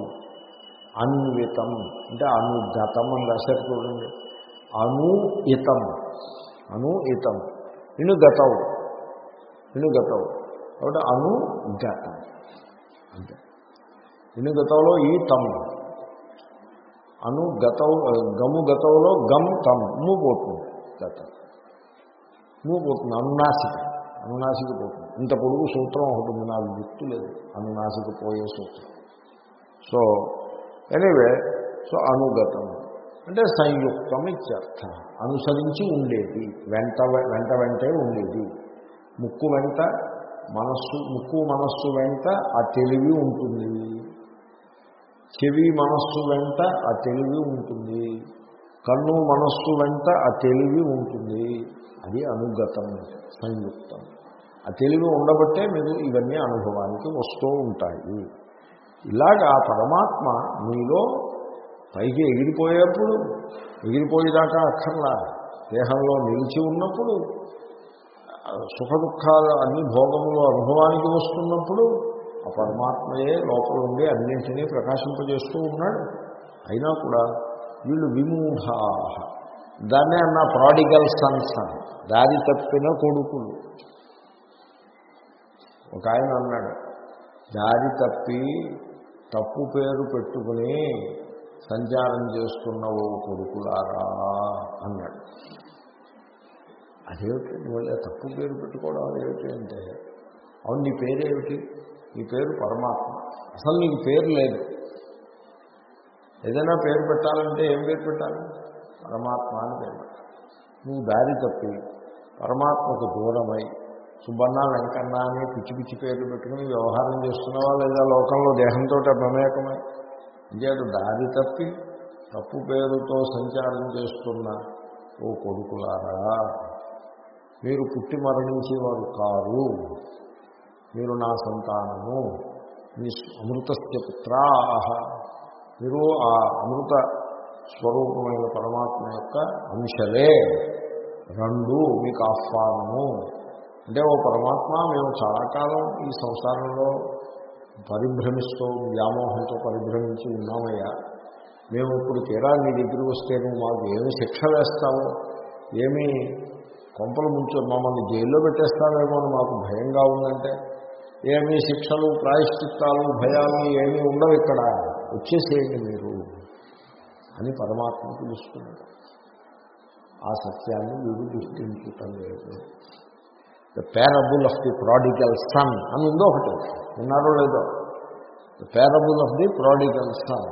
Speaker 1: అన్వితం. అంటే అనుగతం అని రాశారు చూడండి. అను ఇతం అను ఇతం ఇను గతవు ఇను గతవు కాబట్టి అను గతం అంతే. ఇను గతంలో ఈ తమ్. అను గత గము గతంలో గమ్ తమ్. ము పోతుంది గతం. ము పోతుంది అనునాసిక. అనునాసిక పోతుంది. ఇంత పొడుగు సూత్రం ఒకటి ఉంది నాకు గుర్తు లేదు. అనునాసిక పోయే సూత్రం. సో ఎనీవే సో అనుగతం అంటే సంయుక్తం ఇత్యర్థ. అనుసరించి ఉండేది. వెంట వెంట వెంటే ఉండేది. ముక్కు వెంట మనస్సు ముక్కు మనస్సు వెంట ఆ తెలివి ఉంటుంది. చెవి మనస్సు వెంట ఆ తెలివి ఉంటుంది. కన్ను మనస్సు వెంట ఆ తెలివి ఉంటుంది. అది అనుగతం సంయుక్తం. ఆ తెలివి ఉండబట్టే మీరు ఇవన్నీ అనుభవానికి వస్తూ ఉంటాయి. ఇలాగ ఆ పరమాత్మ మీలో పైకి ఎగిరిపోయేప్పుడు ఎగిరిపోయేదాకా అక్కర్లా దేహంలో నిలిచి ఉన్నప్పుడు సుఖ దుఃఖాలు అన్ని భోగములు అనుభవానికి వస్తున్నప్పుడు ఆ పరమాత్మయే లోపల ఉండి అన్నింటినీ ప్రకాశింపజేస్తూ ఉన్నాడు. అయినా కూడా వీళ్ళు విమూఢా దాన్నే అన్న ప్రాడిగల్ సన్స్ అని. దారి తప్పిన కొడుకులు. ఒక ఆయన అన్నాడు దారి తప్పి తప్పు పేరు పెట్టుకుని సంచారం చేస్తున్న ఓ కొడుకులారా అన్నాడు. అదేమిటి? నువ్వు తప్పు పేరు పెట్టుకోవడం అదేమిటి అంటే అవును నీ పేరేమిటి? నీ పేరు పరమాత్మ. అసలు నీకు పేరు లేదు. ఏదైనా పేరు పెట్టాలంటే ఏం పేరు పెట్టాలి? పరమాత్మ అని పేరు పెట్టాలి. నువ్వు దారి తప్పి పరమాత్మకు దూరమై సుబ్బన్న వెంకన్న అని పిచ్చి పిచ్చి పేర్లు పెట్టుకుని వ్యవహారం చేస్తున్నావా లేదా? లోకంలో దేహంతో మమేకమై ఇంకేటు దారి తప్పి తప్పు పేరుతో సంచారం చేస్తున్న ఓ కొడుకులారా మీరు పుట్టి మరణించేవారు కారు. మీరు నా సంతానము. మీ అమృతస్య పుత్రాహ. మీరు ఆ అమృత స్వరూపమైన పరమాత్మ యొక్క అంశలే. రెండు మీకు ఆహ్వానము. అంటే ఓ పరమాత్మ మేము చాలా కాలం ఈ సంసారంలో పరిభ్రమిస్తూ వ్యామోహంతో పరిభ్రమించి ఉన్నామయ్యా. మేము ఇప్పుడు తీరా నీ దగ్గరికి వస్తే నువ్వు మాకు ఏమి శిక్ష వేస్తావో ఏమి కొంపలు ముంచు మమ్మల్ని జైల్లో పెట్టేస్తామేమో అని మాకు భయంగా ఉందంటే ఏమీ శిక్షలు ప్రాయశ్చిత్తాలు భయాలు ఏమీ ఉండవు ఇక్కడ. వచ్చేసేయండి మీరు అని పరమాత్మ పిలుస్తున్నాడు. ఆ సత్యాన్ని వీడు గుర్తించటం లేదు. The parable of the prodigal son అని ఉందో ఒకటి. విన్నారో లేదో? The parable of the prodigal son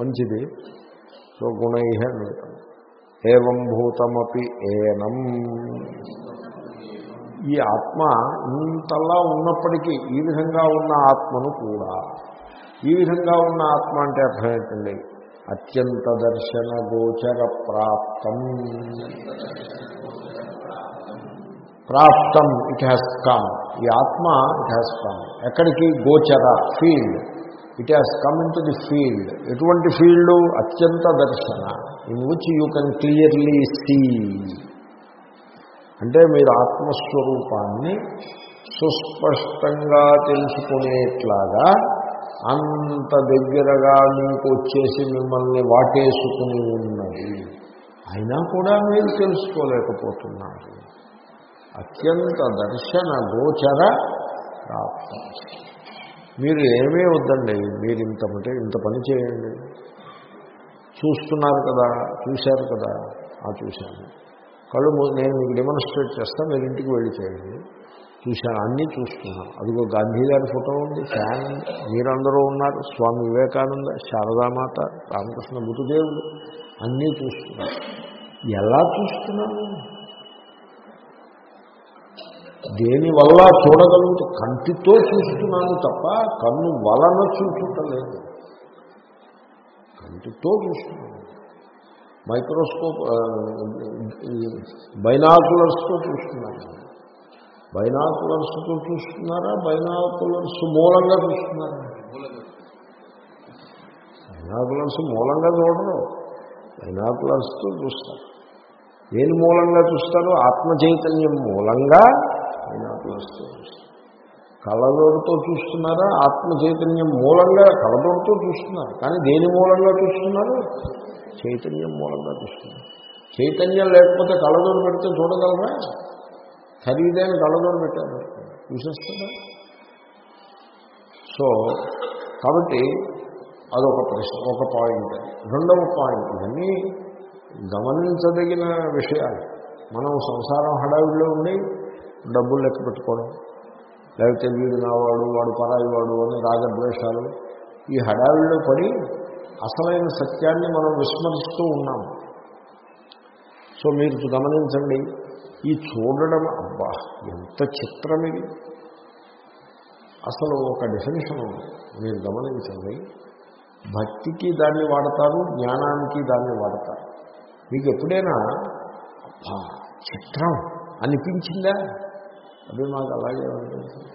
Speaker 1: మంచిది. సో గుణై మిళితం ఏవం భూతమపి ఏనం. ఈ ఆత్మ ఇంతలా ఉన్నప్పటికీ ఈ విధంగా ఉన్న ఆత్మను కూడా. ఈ విధంగా ఉన్న ఆత్మ అంటే అర్థమవుతుంది అత్యంత దర్శన గోచర ప్రాప్తం. ప్రాప్తం ఇట్ హ్యాస్ కమ్ ఈ ఆత్మ ఇట్ హ్యాస్ కమ్ ఎక్కడికి? గోచర field it has come into the field ఎటువంటి ఫీల్డ్ అత్యంత దర్శన in which you can clearly see అంటే మీరు ఆత్మస్వరూపాన్ని సుస్పష్టంగా తెలుసుకునేట్లాగా అంత దగ్గరగా మీకు వచ్చేసి మిమ్మల్ని వాటేసుకుని ఉన్నది. అయినా కూడా మీరు తెలుసుకోలేకపోతున్నారు. అత్యంత దర్శన గోచర ప్రాప్తం. మీరు ఏమీ వద్దండి. మీరు ఇంతమంటే ఇంత పని చేయండి. చూస్తున్నారు కదా చూశారు కదా ఆ చూశాను. కళ్ళు నేను మీకు డెమాన్స్ట్రేట్ చేస్తాను మీరు ఇంటికి వెళ్ళి చేయండి. చూశాను అన్నీ చూస్తున్నాను. అదిగో గాంధీ గారి ఫోటో ఉంది ఫ్యాన్ మీరందరూ ఉన్నారు స్వామి వివేకానంద శారదామాత రామకృష్ణ బుద్ధదేవుడు అన్నీ చూస్తున్నాను. ఎలా చూస్తున్నాను? దేనివల్ల చూడగలుగుతూ కంటితో చూస్తున్నాను తప్ప కన్ను వలన చూసుకుంటలేదు కంటితో చూస్తున్నాను. మైక్రోస్కోప్ బైనాకులర్స్తో చూస్తున్నాను. బైనాకులర్స్తో చూస్తున్నారా? బైనాకులర్స్ మూలంగా చూస్తున్నారా? బైనాకులర్స్ మూలంగా చూడరు. బైనాకులర్స్తో చూస్తారు. దేని మూలంగా చూస్తారు? ఆత్మ చైతన్యం మూలంగా అయినా చూస్తారు కళ్ళజోడుతో చూస్తున్నారా? ఆత్మ చైతన్యం మూలంగా కళ్ళజోడుతో చూస్తున్నారు. కానీ దేని మూలంగా చూస్తున్నారు? చైతన్యం మూలంగా చూస్తున్నారు. చైతన్యం లేకపోతే కళ్ళజోడు పెడితే చూడగలరా? ఖరీదైన కళ్ళజోడు పెట్టారు. చూసేస్తారా సో కాబట్టి అదొక ప్రశ్న ఒక పాయింట్. రెండవ పాయింట్ ఇవన్నీ గమనించదగిన విషయాలు. మనం సంసారం హడావిడిలో ఉండి డబ్బులు లెక్క పెట్టుకోవడం లేకపోతే వీడు నావాడు వాడు పరాయి వాడు అని రాగద్వేషాలు ఈ హడావిడిలో పడి అసలైన సత్యాన్ని మనం విస్మరిస్తూ ఉన్నాం. సో మీరు గమనించండి ఈ చూడడం అబ్బా ఎంత చిత్రం ఇది! అసలు ఒక డెఫినేషన్ ఉంది. మీరు గమనించండి భక్తికి దాన్ని వాడతారు జ్ఞానానికి దాన్ని వాడతారు. మీకు ఎప్పుడైనా అబ్బా చిత్రం అనిపించిందా? అది మాకు అలాగే అనిపించింది.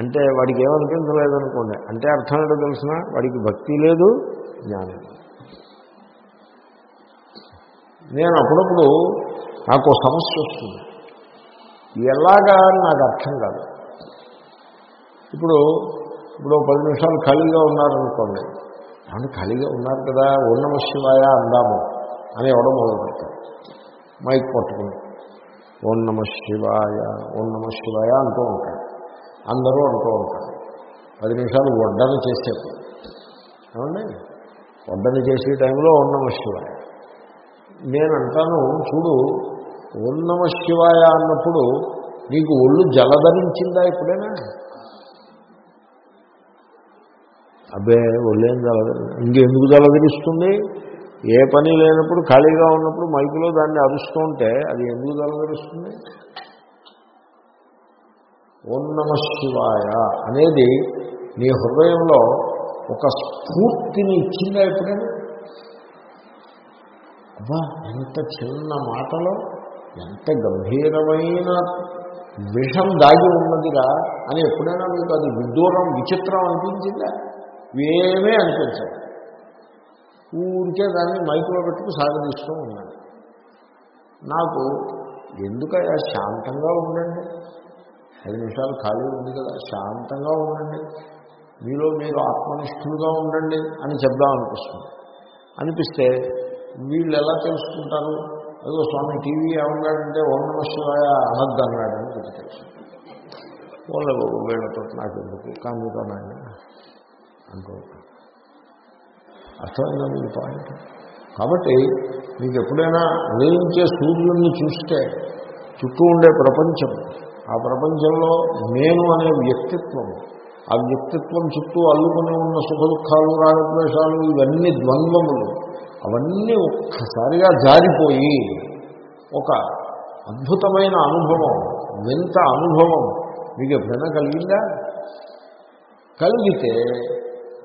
Speaker 1: అంటే వాడికి ఏమనిపించలేదు అనుకోండి అంటే అర్థం ఏంటో తెలిసిన? వాడికి భక్తి లేదు జ్ఞానం నేను అప్పుడప్పుడు నాకు సమస్య వస్తుంది. ఎలాగా అని నాకు అర్థం కాదు. ఇప్పుడు ఇప్పుడు పది నిమిషాలు ఖాళీగా ఉన్నారనుకోండి. అవును ఖాళీగా ఉన్నారు కదా ఉన్నమ శివాయ అందాము అని ఎవడో మొదలు పెడతారు మైక్ పట్టుకుని. ఓం నమ శివాయ ఓం నమ శివాయ అంటూ ఉంటాడు అందరూ అంటూ ఉంటారు. పది నిమిషాలు వడ్డన చేసేప్పుడు ఏమండి? వడ్డన చేసే టైంలో ఓం నమ శివాయ. నేను అంటాను చూడు ఓం నమ శివాయ అన్నప్పుడు నీకు ఒళ్ళు జలధరించిందా ఎప్పుడైనా? అబ్బే ఒళ్ళేం జలధరి ఇంకెందుకు జలధరిస్తుంది? ఏ పని లేనప్పుడు ఖాళీగా ఉన్నప్పుడు మైకులో దాన్ని అరుస్తూ ఉంటే అది ఎందుకు జలధరిస్తుంది ఓం నమ శివాయ అనేది నీ హృదయంలో ఒక స్ఫూర్తిని ఇచ్చిందా ఎప్పుడైనా? అబ్బా ఎంత చిన్న మాటలో ఎంత గంభీరమైన విషం దాగి ఉన్నదిరా అని ఎప్పుడైనా మీకు అది విదూరం విచిత్రం అనిపించిందా? ఇవేమీ అనిపించదు ఊరికే దాన్ని మైకులో పెట్టుకు సాగదీస్తూ ఉన్నాను నాకు ఎందుకయ్యా శాంతంగా ఉండండి? ఐదు నిమిషాలు ఖాళీ ఉంది కదా శాంతంగా ఉండండి. మీలో మీరు ఆత్మనిష్ఠులుగా ఉండండి అని చెప్దాం అనిపిస్తుంది. అనిపిస్తే వీళ్ళు ఎలా తెలుసుకుంటారు? అదో స్వామి టీవీ ఏమన్నాడంటే ఓం నమ శివాయ అనద్దు అన్నాడని మీకు తెలుసు వీళ్ళతో నాకు ఎందుకు కానీ అంటూ ఉంటాను అర్థమైందా మీ పాయింట్? కాబట్టి మీకు ఎప్పుడైనా ఉదయించే సూర్యుడిని చూస్తే చుట్టూ ఉండే ప్రపంచం ఆ ప్రపంచంలో నేను అనే వ్యక్తిత్వం ఆ వ్యక్తిత్వం చుట్టూ అల్లుకుని ఉన్న సుఖ దుఃఖాలు రాగద్వేషాలు ఇవన్నీ ద్వంద్వములు అవన్నీ ఒక్కసారిగా జారిపోయి ఒక అద్భుతమైన అనుభవం వింత అనుభవం మీకు ఎప్పుడైనా కలిగిందా? కలిగితే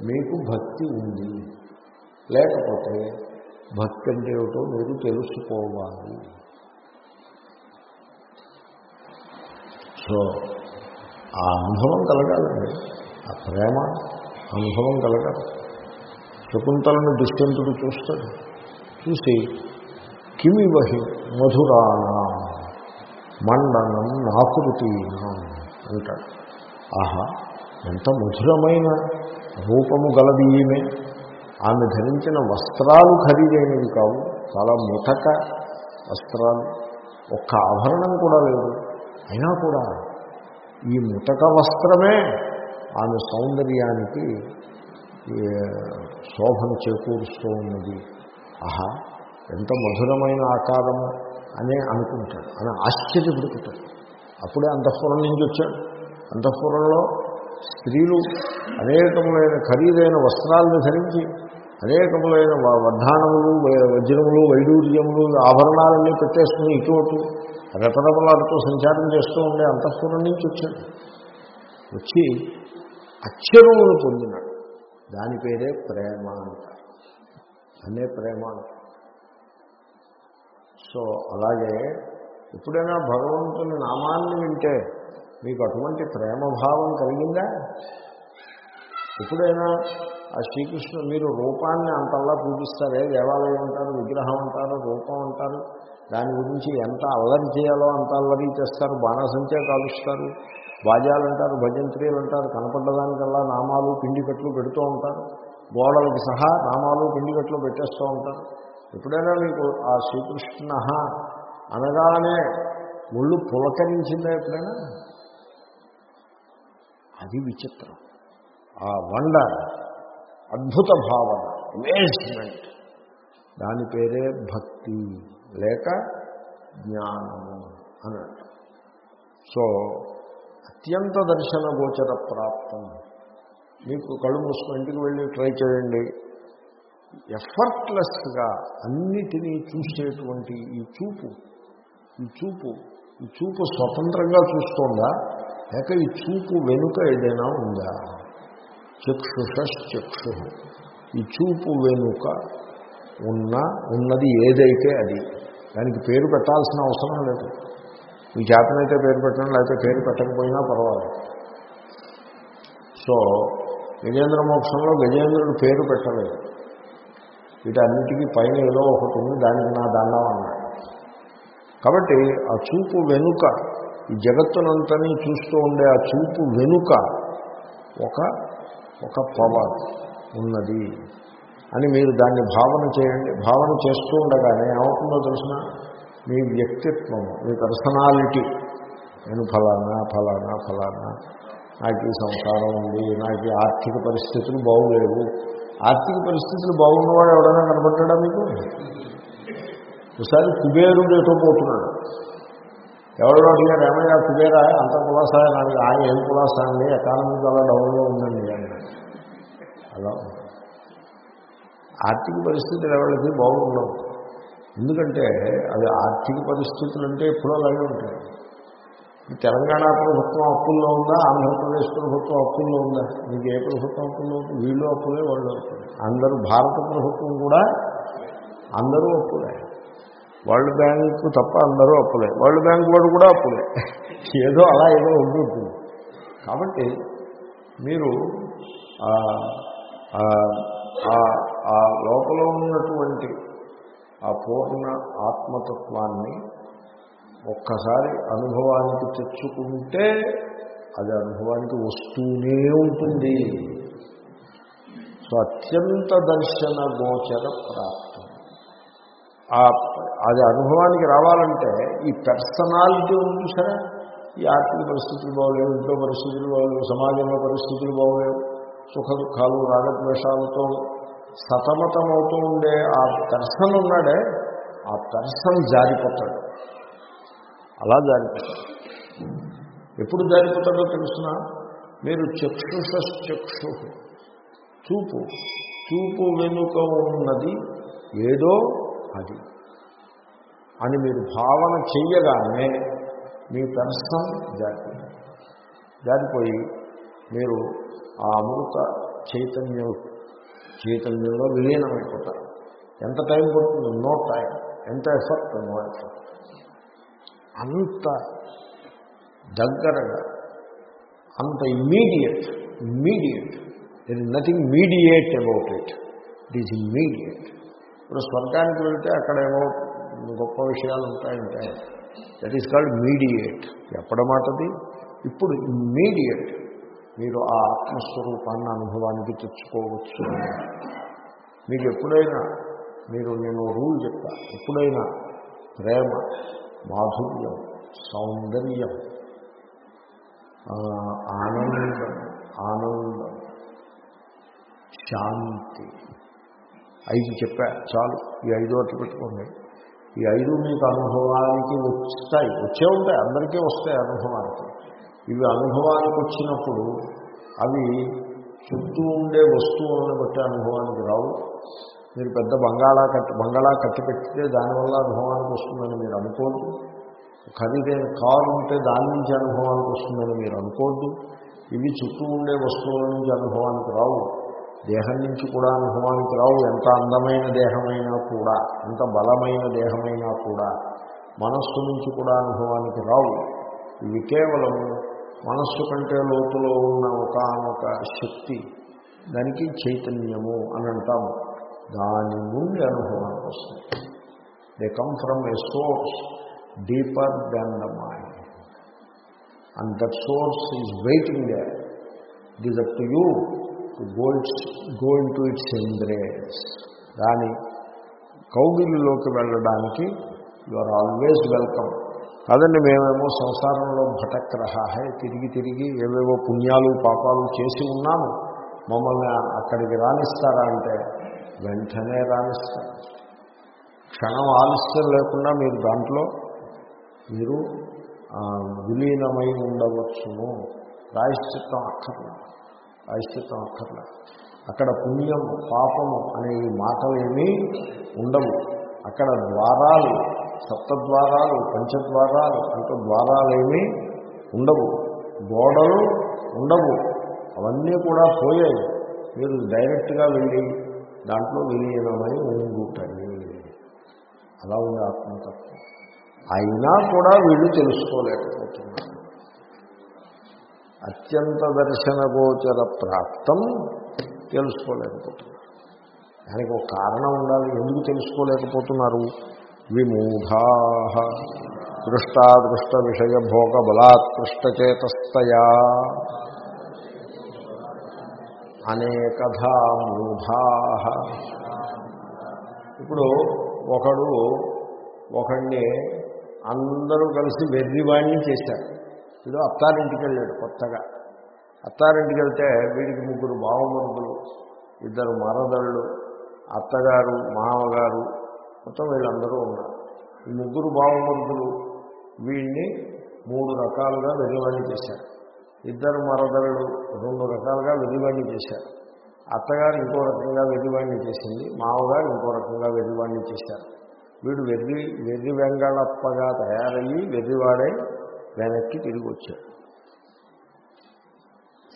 Speaker 1: మీకు భక్తి ఉంది. లేకపోతే భక్తి అంటే ఏమిటో మీరు తెలుసుకోవాలి. సో ఆ అనుభవం కలగాలండి. ఆ ప్రేమ అనుభవం కలగాలి. శకుంతలను దుష్యంతుడు చూస్తాడు. చూసి కిమివహి మధురానా మండనం నాకృతీనా అంటాడు. ఆహా ఎంత మధురమైన రూపము గలది ఈమె. ఆమె ధరించిన వస్త్రాలు ఖరీదైనవి కావు. చాలా ముతక వస్త్రాలు. ఒక్క ఆభరణం కూడా లేదు. అయినా కూడా ఈ ముతక వస్త్రమే ఆమె సౌందర్యానికి శోభను చేకూరుస్తూ ఉన్నది. ఆహా ఎంత మధురమైన ఆకారము అనే అనుకుంటాడు అని ఆశ్చర్యపడుకుంటాడు అప్పుడే అంతఃపురం నుంచి వచ్చాడు. అంతఃపురంలో స్త్రీలు అనేకములైన ఖరీదైన వస్త్రాలను ధరించి అనేకములైన వడ్డాణములు వజ్రములు వైడూర్యములు ఆభరణాలన్నీ పెట్టేసుకుని ఇటువంటి రెపరెపలాడుతూ సంచారం చేస్తూ ఉండే అంతఃపురం నుంచి వచ్చాడు. వచ్చి అక్షరములు పొందినాడు. దాని పేరే ప్రేమ అంటారు అనే ప్రేమ సో అలాగే ఎప్పుడైనా భగవంతుని నామాన్ని వింటే మీకు అటువంటి ప్రేమభావం కలిగిందా? ఎప్పుడైనా ఆ శ్రీకృష్ణుడు మీరు రూపాన్ని అంతల్లా పూజిస్తారే దేవాలయం అంటారు విగ్రహం అంటారు రూపం అంటారు దాని గురించి ఎంత అల్లరి చేయాలో అంత అల్లరి చేస్తారు బాణసంచే కాలుస్తారు బాజాలు అంటారు భజంత్రీలు అంటారు కనపడ్డదానికల్లా నామాలు పిండికట్లు పెడుతూ ఉంటారు గోడలకి సహా నామాలు పిండికట్లు పెట్టేస్తూ ఉంటారు. ఎప్పుడైనా మీకు ఆ శ్రీకృష్ణ అనగానే ఒళ్ళు పులకరించిందా ఎప్పుడైనా? అది విచిత్రం. ఆ వండర్ అద్భుత భావన అమేజ్మెంట్ దాని పేరే భక్తి లేక జ్ఞానము అని సో అత్యంత దర్శన గోచర ప్రాప్తం. మీకు కళ్ళు మూసుకుని ఇంటికి వెళ్ళి ట్రై చేయండి. ఎఫర్ట్లెస్గా అన్నిటినీ చూసేటువంటి ఈ చూపు ఈ చూపు ఈ చూపు స్వతంత్రంగా చూస్తోందా? లేక ఈ చూపు వెనుక ఏదైనా ఉందా? చక్షుషక్షు ఈ చూపు వెనుక ఉన్న ఉన్నది ఏదైతే అది దానికి పేరు పెట్టాల్సిన అవసరం లేదు. మీ చేతనైతే పేరు పెట్టడం లేకపోతే పేరు పెట్టకపోయినా పర్వాలేదు. సో గజేంద్ర మోక్షంలో గజేంద్రుడు పేరు పెట్టలేదు. వీటన్నిటికీ పైన ఏదో ఒకటి ఉంది దానికి నా దండం అన్నాడు. కాబట్టి ఆ చూపు వెనుక ఈ జగత్తునంతని చూస్తూ ఉండే ఆ చూపు వెనుక ఒక ఒక పవర్ ఉన్నది అని మీరు దాన్ని భావన చేయండి. భావన చేస్తూ ఉండగానే ఏమవుతుందో తెలిసిన? మీ వ్యక్తిత్వము మీ పర్సనాలిటీ. నేను ఫలానా ఫలానా ఫలానా. నాకు ఈ సంసారం ఉంది నాకు ఈ ఆర్థిక పరిస్థితులు బాగులేవు. ఆర్థిక పరిస్థితులు బాగున్నవాడు ఎవడైనా కనబడ్డా మీకు? ఒకసారి కుబేరుడు ఎటో పోతున్నాడు. ఎవరో అడిగారు ఏమయ్యా కుబేరా అంత కులాసా? నాకు ఆయన ఏం కులాసా అండి? ఎకానమీ చాలా డౌన్లో ఉందండి అన్నాడు అలా ఆర్థిక పరిస్థితులు ఎవరికి బాగుండవు. ఎందుకంటే అది ఆర్థిక పరిస్థితులు అంటే ఎప్పుడో అలాగే ఉంటాయి. తెలంగాణ ప్రభుత్వం అప్పుల్లో ఉందా? ఆంధ్రప్రదేశ్ ప్రభుత్వం అప్పుల్లో ఉందా? మీకు ఏ ప్రభుత్వం అప్పుల్లో వీళ్ళు అప్పులే వాళ్ళు అప్పులే అందరూ భారత ప్రభుత్వం కూడా అందరూ అప్పులే. వరల్డ్ బ్యాంకు తప్ప అందరూ అప్పులే. వరల్డ్ బ్యాంక్ వాడు కూడా అప్పులే. ఏదో అలా ఏదో ఉంటుంటుంది కాబట్టి మీరు ఆ, ఆ, లోపల ఉన్నటువంటి ఆ పూర్ణ ఆత్మతత్వాన్ని ఒక్కసారి అనుభవానికి తెచ్చుకుంటే అది అనుభవానికి వస్తూనే ఉంటుంది. సో అత్యంత దర్శన గోచర ప్రాప్తి. అది అనుభవానికి రావాలంటే ఈ పర్సనాలిటీ ఉంది సరే. ఈ ఆర్థిక పరిస్థితులు బాగోలేవు ఇంట్లో పరిస్థితులు బాగోలేవు సమాజంలో పరిస్థితులు బాగోలేవు సుఖ దుఃఖాలు రాగద్వేషాలతో సతమతమవుతూ ఉండే ఆ దర్శనం ఉన్నాడే ఆ దర్శనం జారిపోతాడు. అలా జారిపోతాడు. ఎప్పుడు జారిపోతాడో తెలుసిన? మీరు చక్షుషక్షు చూపు చూపు వెనుక ఉన్నది ఏదో అది. అని మీరు భావన చెయ్యగానే మీ పర్సన్ జారిపోయింది. జారిపోయి మీరు ఆ అమృత చైతన్యం చైతన్యంలో విలీనమైపోతారు. ఎంత టైం పడుతుంది నో టైం. ఎంత ఎఫర్ట్ నో ఎఫర్ట్. అంత దగ్గరగా అంత immediate immediate. There is nothing mediate about it it is immediate ఇప్పుడు స్వర్గానికి వెళ్తే అక్కడ ఏమో గొప్ప విషయాలు ఉంటాయంటే దట్ ఈస్ కాల్డ్ మీడియేట్ ఎప్పటమాటది ఇప్పుడు ఇమ్మీడియట్ మీరు ఆ ఆత్మస్వరూపాన్ని అనుభవానికి తెచ్చుకోవచ్చు. మీకు ఎప్పుడైనా మీరు నేను రూల్ చెప్తా ఎప్పుడైనా ప్రేమ మాధుర్యం సౌందర్యం ఆనందం ఆనందం శాంతి ఐదు చెప్పా చాలు. ఈ ఐదు అట్లు పెట్టుకోండి. ఈ ఐదు మీకు అనుభవానికి వస్తాయి. వచ్చే ఉంటాయి. అందరికీ వస్తాయి అనుభవానికి. ఇవి అనుభవానికి వచ్చినప్పుడు అవి చుట్టూ ఉండే వస్తువులను బట్టి అనుభవానికి రావు. మీరు పెద్ద బంగాళా కట్టి బంగాళా కట్టి పెట్టితే దానివల్ల అనుభవానికి వస్తుందని మీరు అనుకోద్దు. ఖరీదైన కారు ఉంటే దాని నుంచి అనుభవానికి వస్తుందని మీరు అనుకోవద్దు ఇవి చుట్టూ ఉండే వస్తువుల నుంచి అనుభవానికి రావు. దేహం నుంచి కూడా అనుభవానికి రావు. ఎంత అందమైన దేహమైనా కూడా ఎంత బలమైన దేహమైనా కూడా మనస్సు నుంచి కూడా అనుభవానికి రావు. ఇవి కేవలం మనస్సు కంటే లోతులో ఉన్న ఒకనొక శక్తి దానికి చైతన్యము అని అంటాము దాని నుండి అనుభవానికి వస్తుంది they come from a source deeper than the mind and that source is waiting there it is up to you golds go into its embrace దాని కౌగిలిలోకి వెళ్ళడానికి యు ఆర్ ఆల్వేస్ వెల్కమ్ కాదండి మేమేమో సంసారంలో భటక్రహ తిరిగి తిరిగి ఏవేవో పుణ్యాలు పాపాలు చేసి ఉన్నాము. మమ్మల్ని అక్కడికి రాణిస్తారా అంటే వెంటనే రాణిస్తారు క్షణం ఆలస్యం లేకుండా మీరు దాంట్లో మీరు విలీనమై ఉండవచ్చును. ప్రాయశ్చిత్తం అక్కర్లేదు. ప్రాయశ్చిత్తం అక్కర్లా అక్కడ పుణ్యం పాపము అనే ఈ ఉండవు. అక్కడ ద్వారాలు సప్తద్వారాలు పంచద్వారాలు అంటే ద్వారాలేమీ ఉండవు. గోడలు ఉండవు. అవన్నీ కూడా పోయాయి. మీరు డైరెక్ట్గా వెళ్ళి దాంట్లో విలీనమై ఉండుతాయి అలా ఉంది ఆత్మతత్వం. అయినా కూడా వీళ్ళు తెలుసుకోలేకపోతున్నారు. అత్యంత దర్శనగోచర ప్రాప్తం తెలుసుకోలేకపోతున్నారు. దానికి ఒక కారణం ఉండాలి. ఎందుకు తెలుసుకోలేకపోతున్నారు? విమూఢా. దృష్టాదృష్ట విషయ భోగ బలాత్కృష్టచేతస్తయా అనేకథా మూఢా ఇప్పుడు ఒకడు ఒకడిని అందరూ కలిసి వెర్రివాణ్ణి చేశారు. వీడు అత్తారింటికి వెళ్ళాడు కొత్తగా. అత్తారింటికి వెళ్తే వీడికి ముగ్గురు బావమరుదులు ఇద్దరు మరదళ్ళు అత్తగారు మామగారు మొత్తం వీళ్ళందరూ ఉన్నారు. ఈ ముగ్గురు బావమరుదులు వీడిని మూడు రకాలుగా వెర్రివాణ్ణి చేశారు. ఇద్దరు మరదళ్ళు రెండు రకాలుగా వెర్రివాణ్ణి చేశారు. అత్తగారు ఇంకో రకంగా వెర్రివాణ్ణి చేసింది మామగారు ఇంకో రకంగా వెర్రివాణ్ణి చేశారు. వీడు వెర్రి వెర్రి వెంగళప్పగా తయారయ్యి వెర్రివాడై వెనక్కి తిరిగి వచ్చాడు.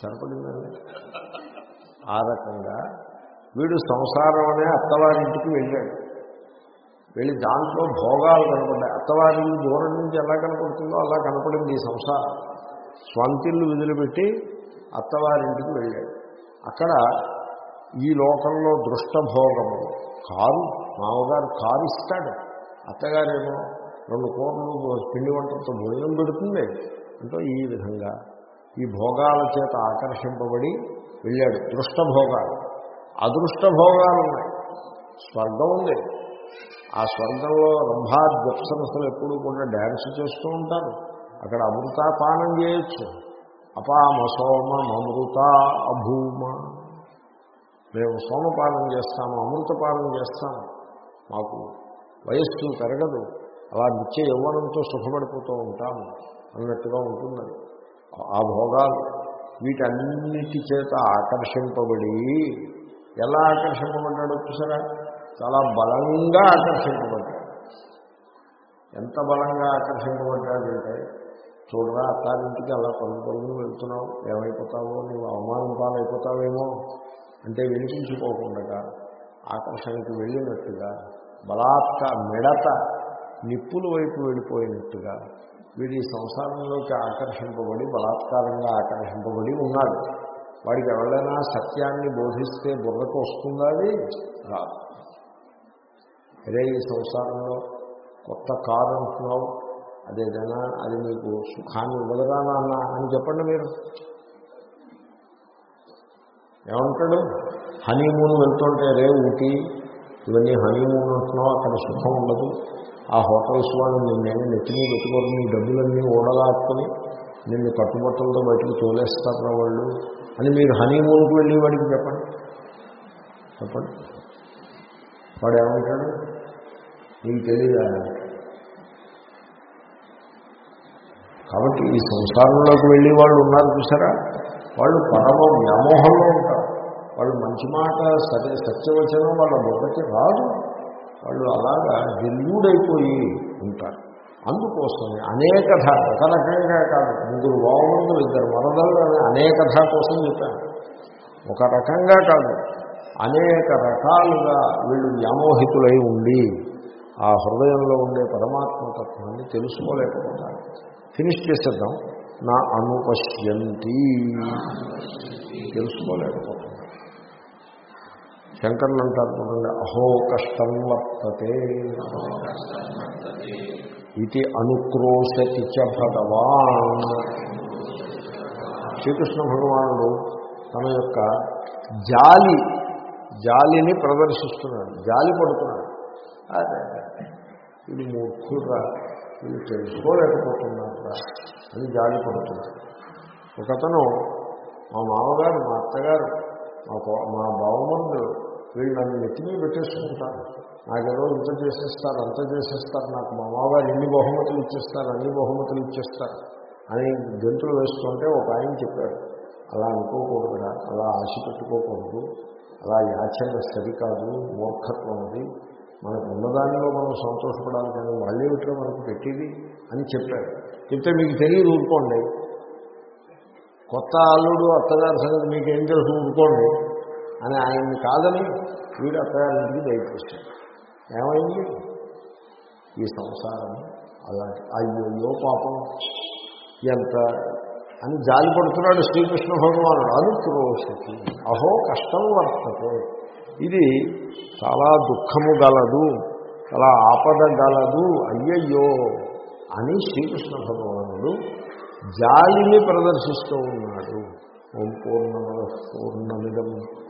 Speaker 1: సరిపడిందండి. ఆ రకంగా వీడు సంసారం అనే అత్తవారింటికి వెళ్ళాడు. వెళ్ళి దాంట్లో భోగాలు కనపడ్డాయి. అత్తవారిని దూరం నుంచి ఎలా కనపడుతుందో అలా కనపడింది ఈ సంసారం. స్వంతిల్లు విధులుపెట్టి అత్తవారింటికి వెళ్ళాడు. అక్కడ ఈ లోకంలో దృష్టభోగము కారు మామగారు కారు ఇస్తాడు. అత్తగారేమో రెండు కూరలు పిండి వంటలతో భోజనం పెడుతుంది అంటే ఈ విధంగా ఈ భోగాల చేత ఆకర్షింపబడి వెళ్ళాడు. దృష్టభోగాలు. అదృష్ట భోగాలు ఉన్నాయి. స్వర్గం ఉంది. ఆ స్వర్గంలో రంభాద్యప్సరసలు ఎప్పుడూ కూడా డ్యాన్స్ చేస్తూ ఉంటారు. అక్కడ అమృతాపానం చేయొచ్చు. అపామ సోమ అమృత అభూమ. మేము సోమపానం చేస్తాము అమృతపానం చేస్తాము. మాకు వయస్సు పెరగదు. అలా నిత్య యవ్వనంతో సుఖపడిపోతూ ఉంటాము అన్నట్టుగా ఉంటుంది ఆ భోగాలు వీటన్నిటి చేత ఆకర్షింపబడి ఎలా ఆకర్షింపబడ్డాడు చూసారా? చాలా బలంగా ఆకర్షింపబడ్డాడు. ఎంత బలంగా ఆకర్షింపబడ్డాడంటే చూడరా అత్తారింటికి అలా పలుకు పలుకుని వెళ్తున్నావు ఏమైపోతావో నువ్వు అవమానం పాలైపోతావేమో అంటే వినిపించుకోకుండా ఆకర్షణకి వెళ్ళినట్టుగా బలాత్క మిడత నిప్పుల వైపు వెళ్ళిపోయినట్టుగా వీడి సంసారంలోకి ఆకర్షింపబడి బలాత్కారంగా ఆకర్షింపబడి ఉన్నాడు. వాడికి ఎవరైనా సత్యాన్ని బోధిస్తే బుర్రకు వస్తుందా అది? రాదు. అదే ఈ సంసారంలో కొత్త కారు అంటున్నావు. అదేదైనా అది మీకు సుఖాన్ని ఇవ్వదురా నాన్న అని చెప్పండి మీరు. ఏమంటాడు? హనీమూన్ వెళ్తుంటే రే ఊటీ ఇవన్నీ హనీమూన్ అంటున్నావు అక్కడ సుఖం ఉండదు. ఆ హోటల్స్ వాళ్ళు నిన్నేమో నెత్తిని పెట్టుకోరు నీ డబ్బులన్నీ ఓడలాక్కుని నిన్ను కట్టుబట్టలతో బయటకు తోలేస్తారా వాళ్ళు అని మీరు హనీమూన్కి వెళ్ళి వాడికి చెప్పండి. చెప్పండి. వాడు ఏమంటాడు? నీకు తెలియదా కాబట్టి ఈ సంసారంలోకి వెళ్ళి వాళ్ళు ఉన్నారు చూసారా? వాళ్ళు పరమ వ్యామోహంలో ఉంటారు. వాళ్ళు మంచి మాట సరే సత్యవచనం వాళ్ళ మొదటి రాదు. వాళ్ళు అలాగా దిల్లుడైపోయి ఉంటారు. అందుకోసమే అనేకథ ఒక రకంగా కాదు ముగ్గురు బాగుండు ఇద్దరు వరదలు అని అనేకథ కోసం చెప్పాను ఒక రకంగా కాదు అనేక రకాలుగా వీళ్ళు వ్యామోహితులై ఉండి ఆ హృదయంలో ఉండే పరమాత్మతత్వాన్ని తెలుసుకోలేకపోతారు. ఫినిష్ చేసేద్దాం. నా అనుపశ్యంతి. తెలుసుకోలేకపోతున్నారు శంకర్లు అంటారు చూడండి అహో కష్టం వర్తతే. ఇది అనుక్రోశతి చ భగవాన్. శ్రీకృష్ణ భగవానుడు తన యొక్క జాలి జాలిని ప్రదర్శిస్తున్నాడు జాలి పడుతున్నాడు. అదే ఇది మూర్ఖుడురా ఇది తెలుసుకోలేకపోతున్నారా అని జాలి పడుతున్నాడు. ఒకతను మా మామగారు మా అత్తగారు మా మా బావమందుడు వీళ్ళు నన్ను నెత్తిమీ పెట్టేసుకుంటారు. నాకేదో ఇంత చేసేస్తారు అంత చేసేస్తారు నాకు మా మామగారు ఎన్ని బహుమతులు ఇచ్చేస్తారు అన్ని బహుమతులు ఇచ్చేస్తారు అని గంతులు వేస్తుంటే ఒక ఆయన చెప్పాడు. అలా అనుకోకూడదురా అలా ఆశ పెట్టుకోకూడదు అలా యాచన సరికాదు మూర్ఖత్వం అది. మనకు ఉన్నదానిలో మనం సంతోషపడాలి కానీ వాళ్ళే ఇట్లా మనకు పెట్టేది అని చెప్పాడు. చెప్తే మీకు తెలియదు ఊరుకోండి. కొత్త అల్లుడు అత్తగారి సంగతి మీకేం తెలుసు ఊరుకోండి. అని ఆయన్ని కాదని వీడు అత్తగారింటికి దయచేశాడు ఏమైంది? ఈ సంసారం అలాంటి అయ్యో పాపం. ఎంత? అని జాలి పడుతున్నాడు శ్రీకృష్ణ భగవానుడు. అనుక్రోశతి అహో కష్టం వర్తతే. ఇది చాలా దుఃఖము గలదు చాలా ఆపద గలదు. అయ్యయ్యో అని శ్రీకృష్ణ భగవానుడు జాలిని ప్రదర్శిస్తూ ఉన్నాడు. ఓం పూర్ణముద పూర్ణమిదం.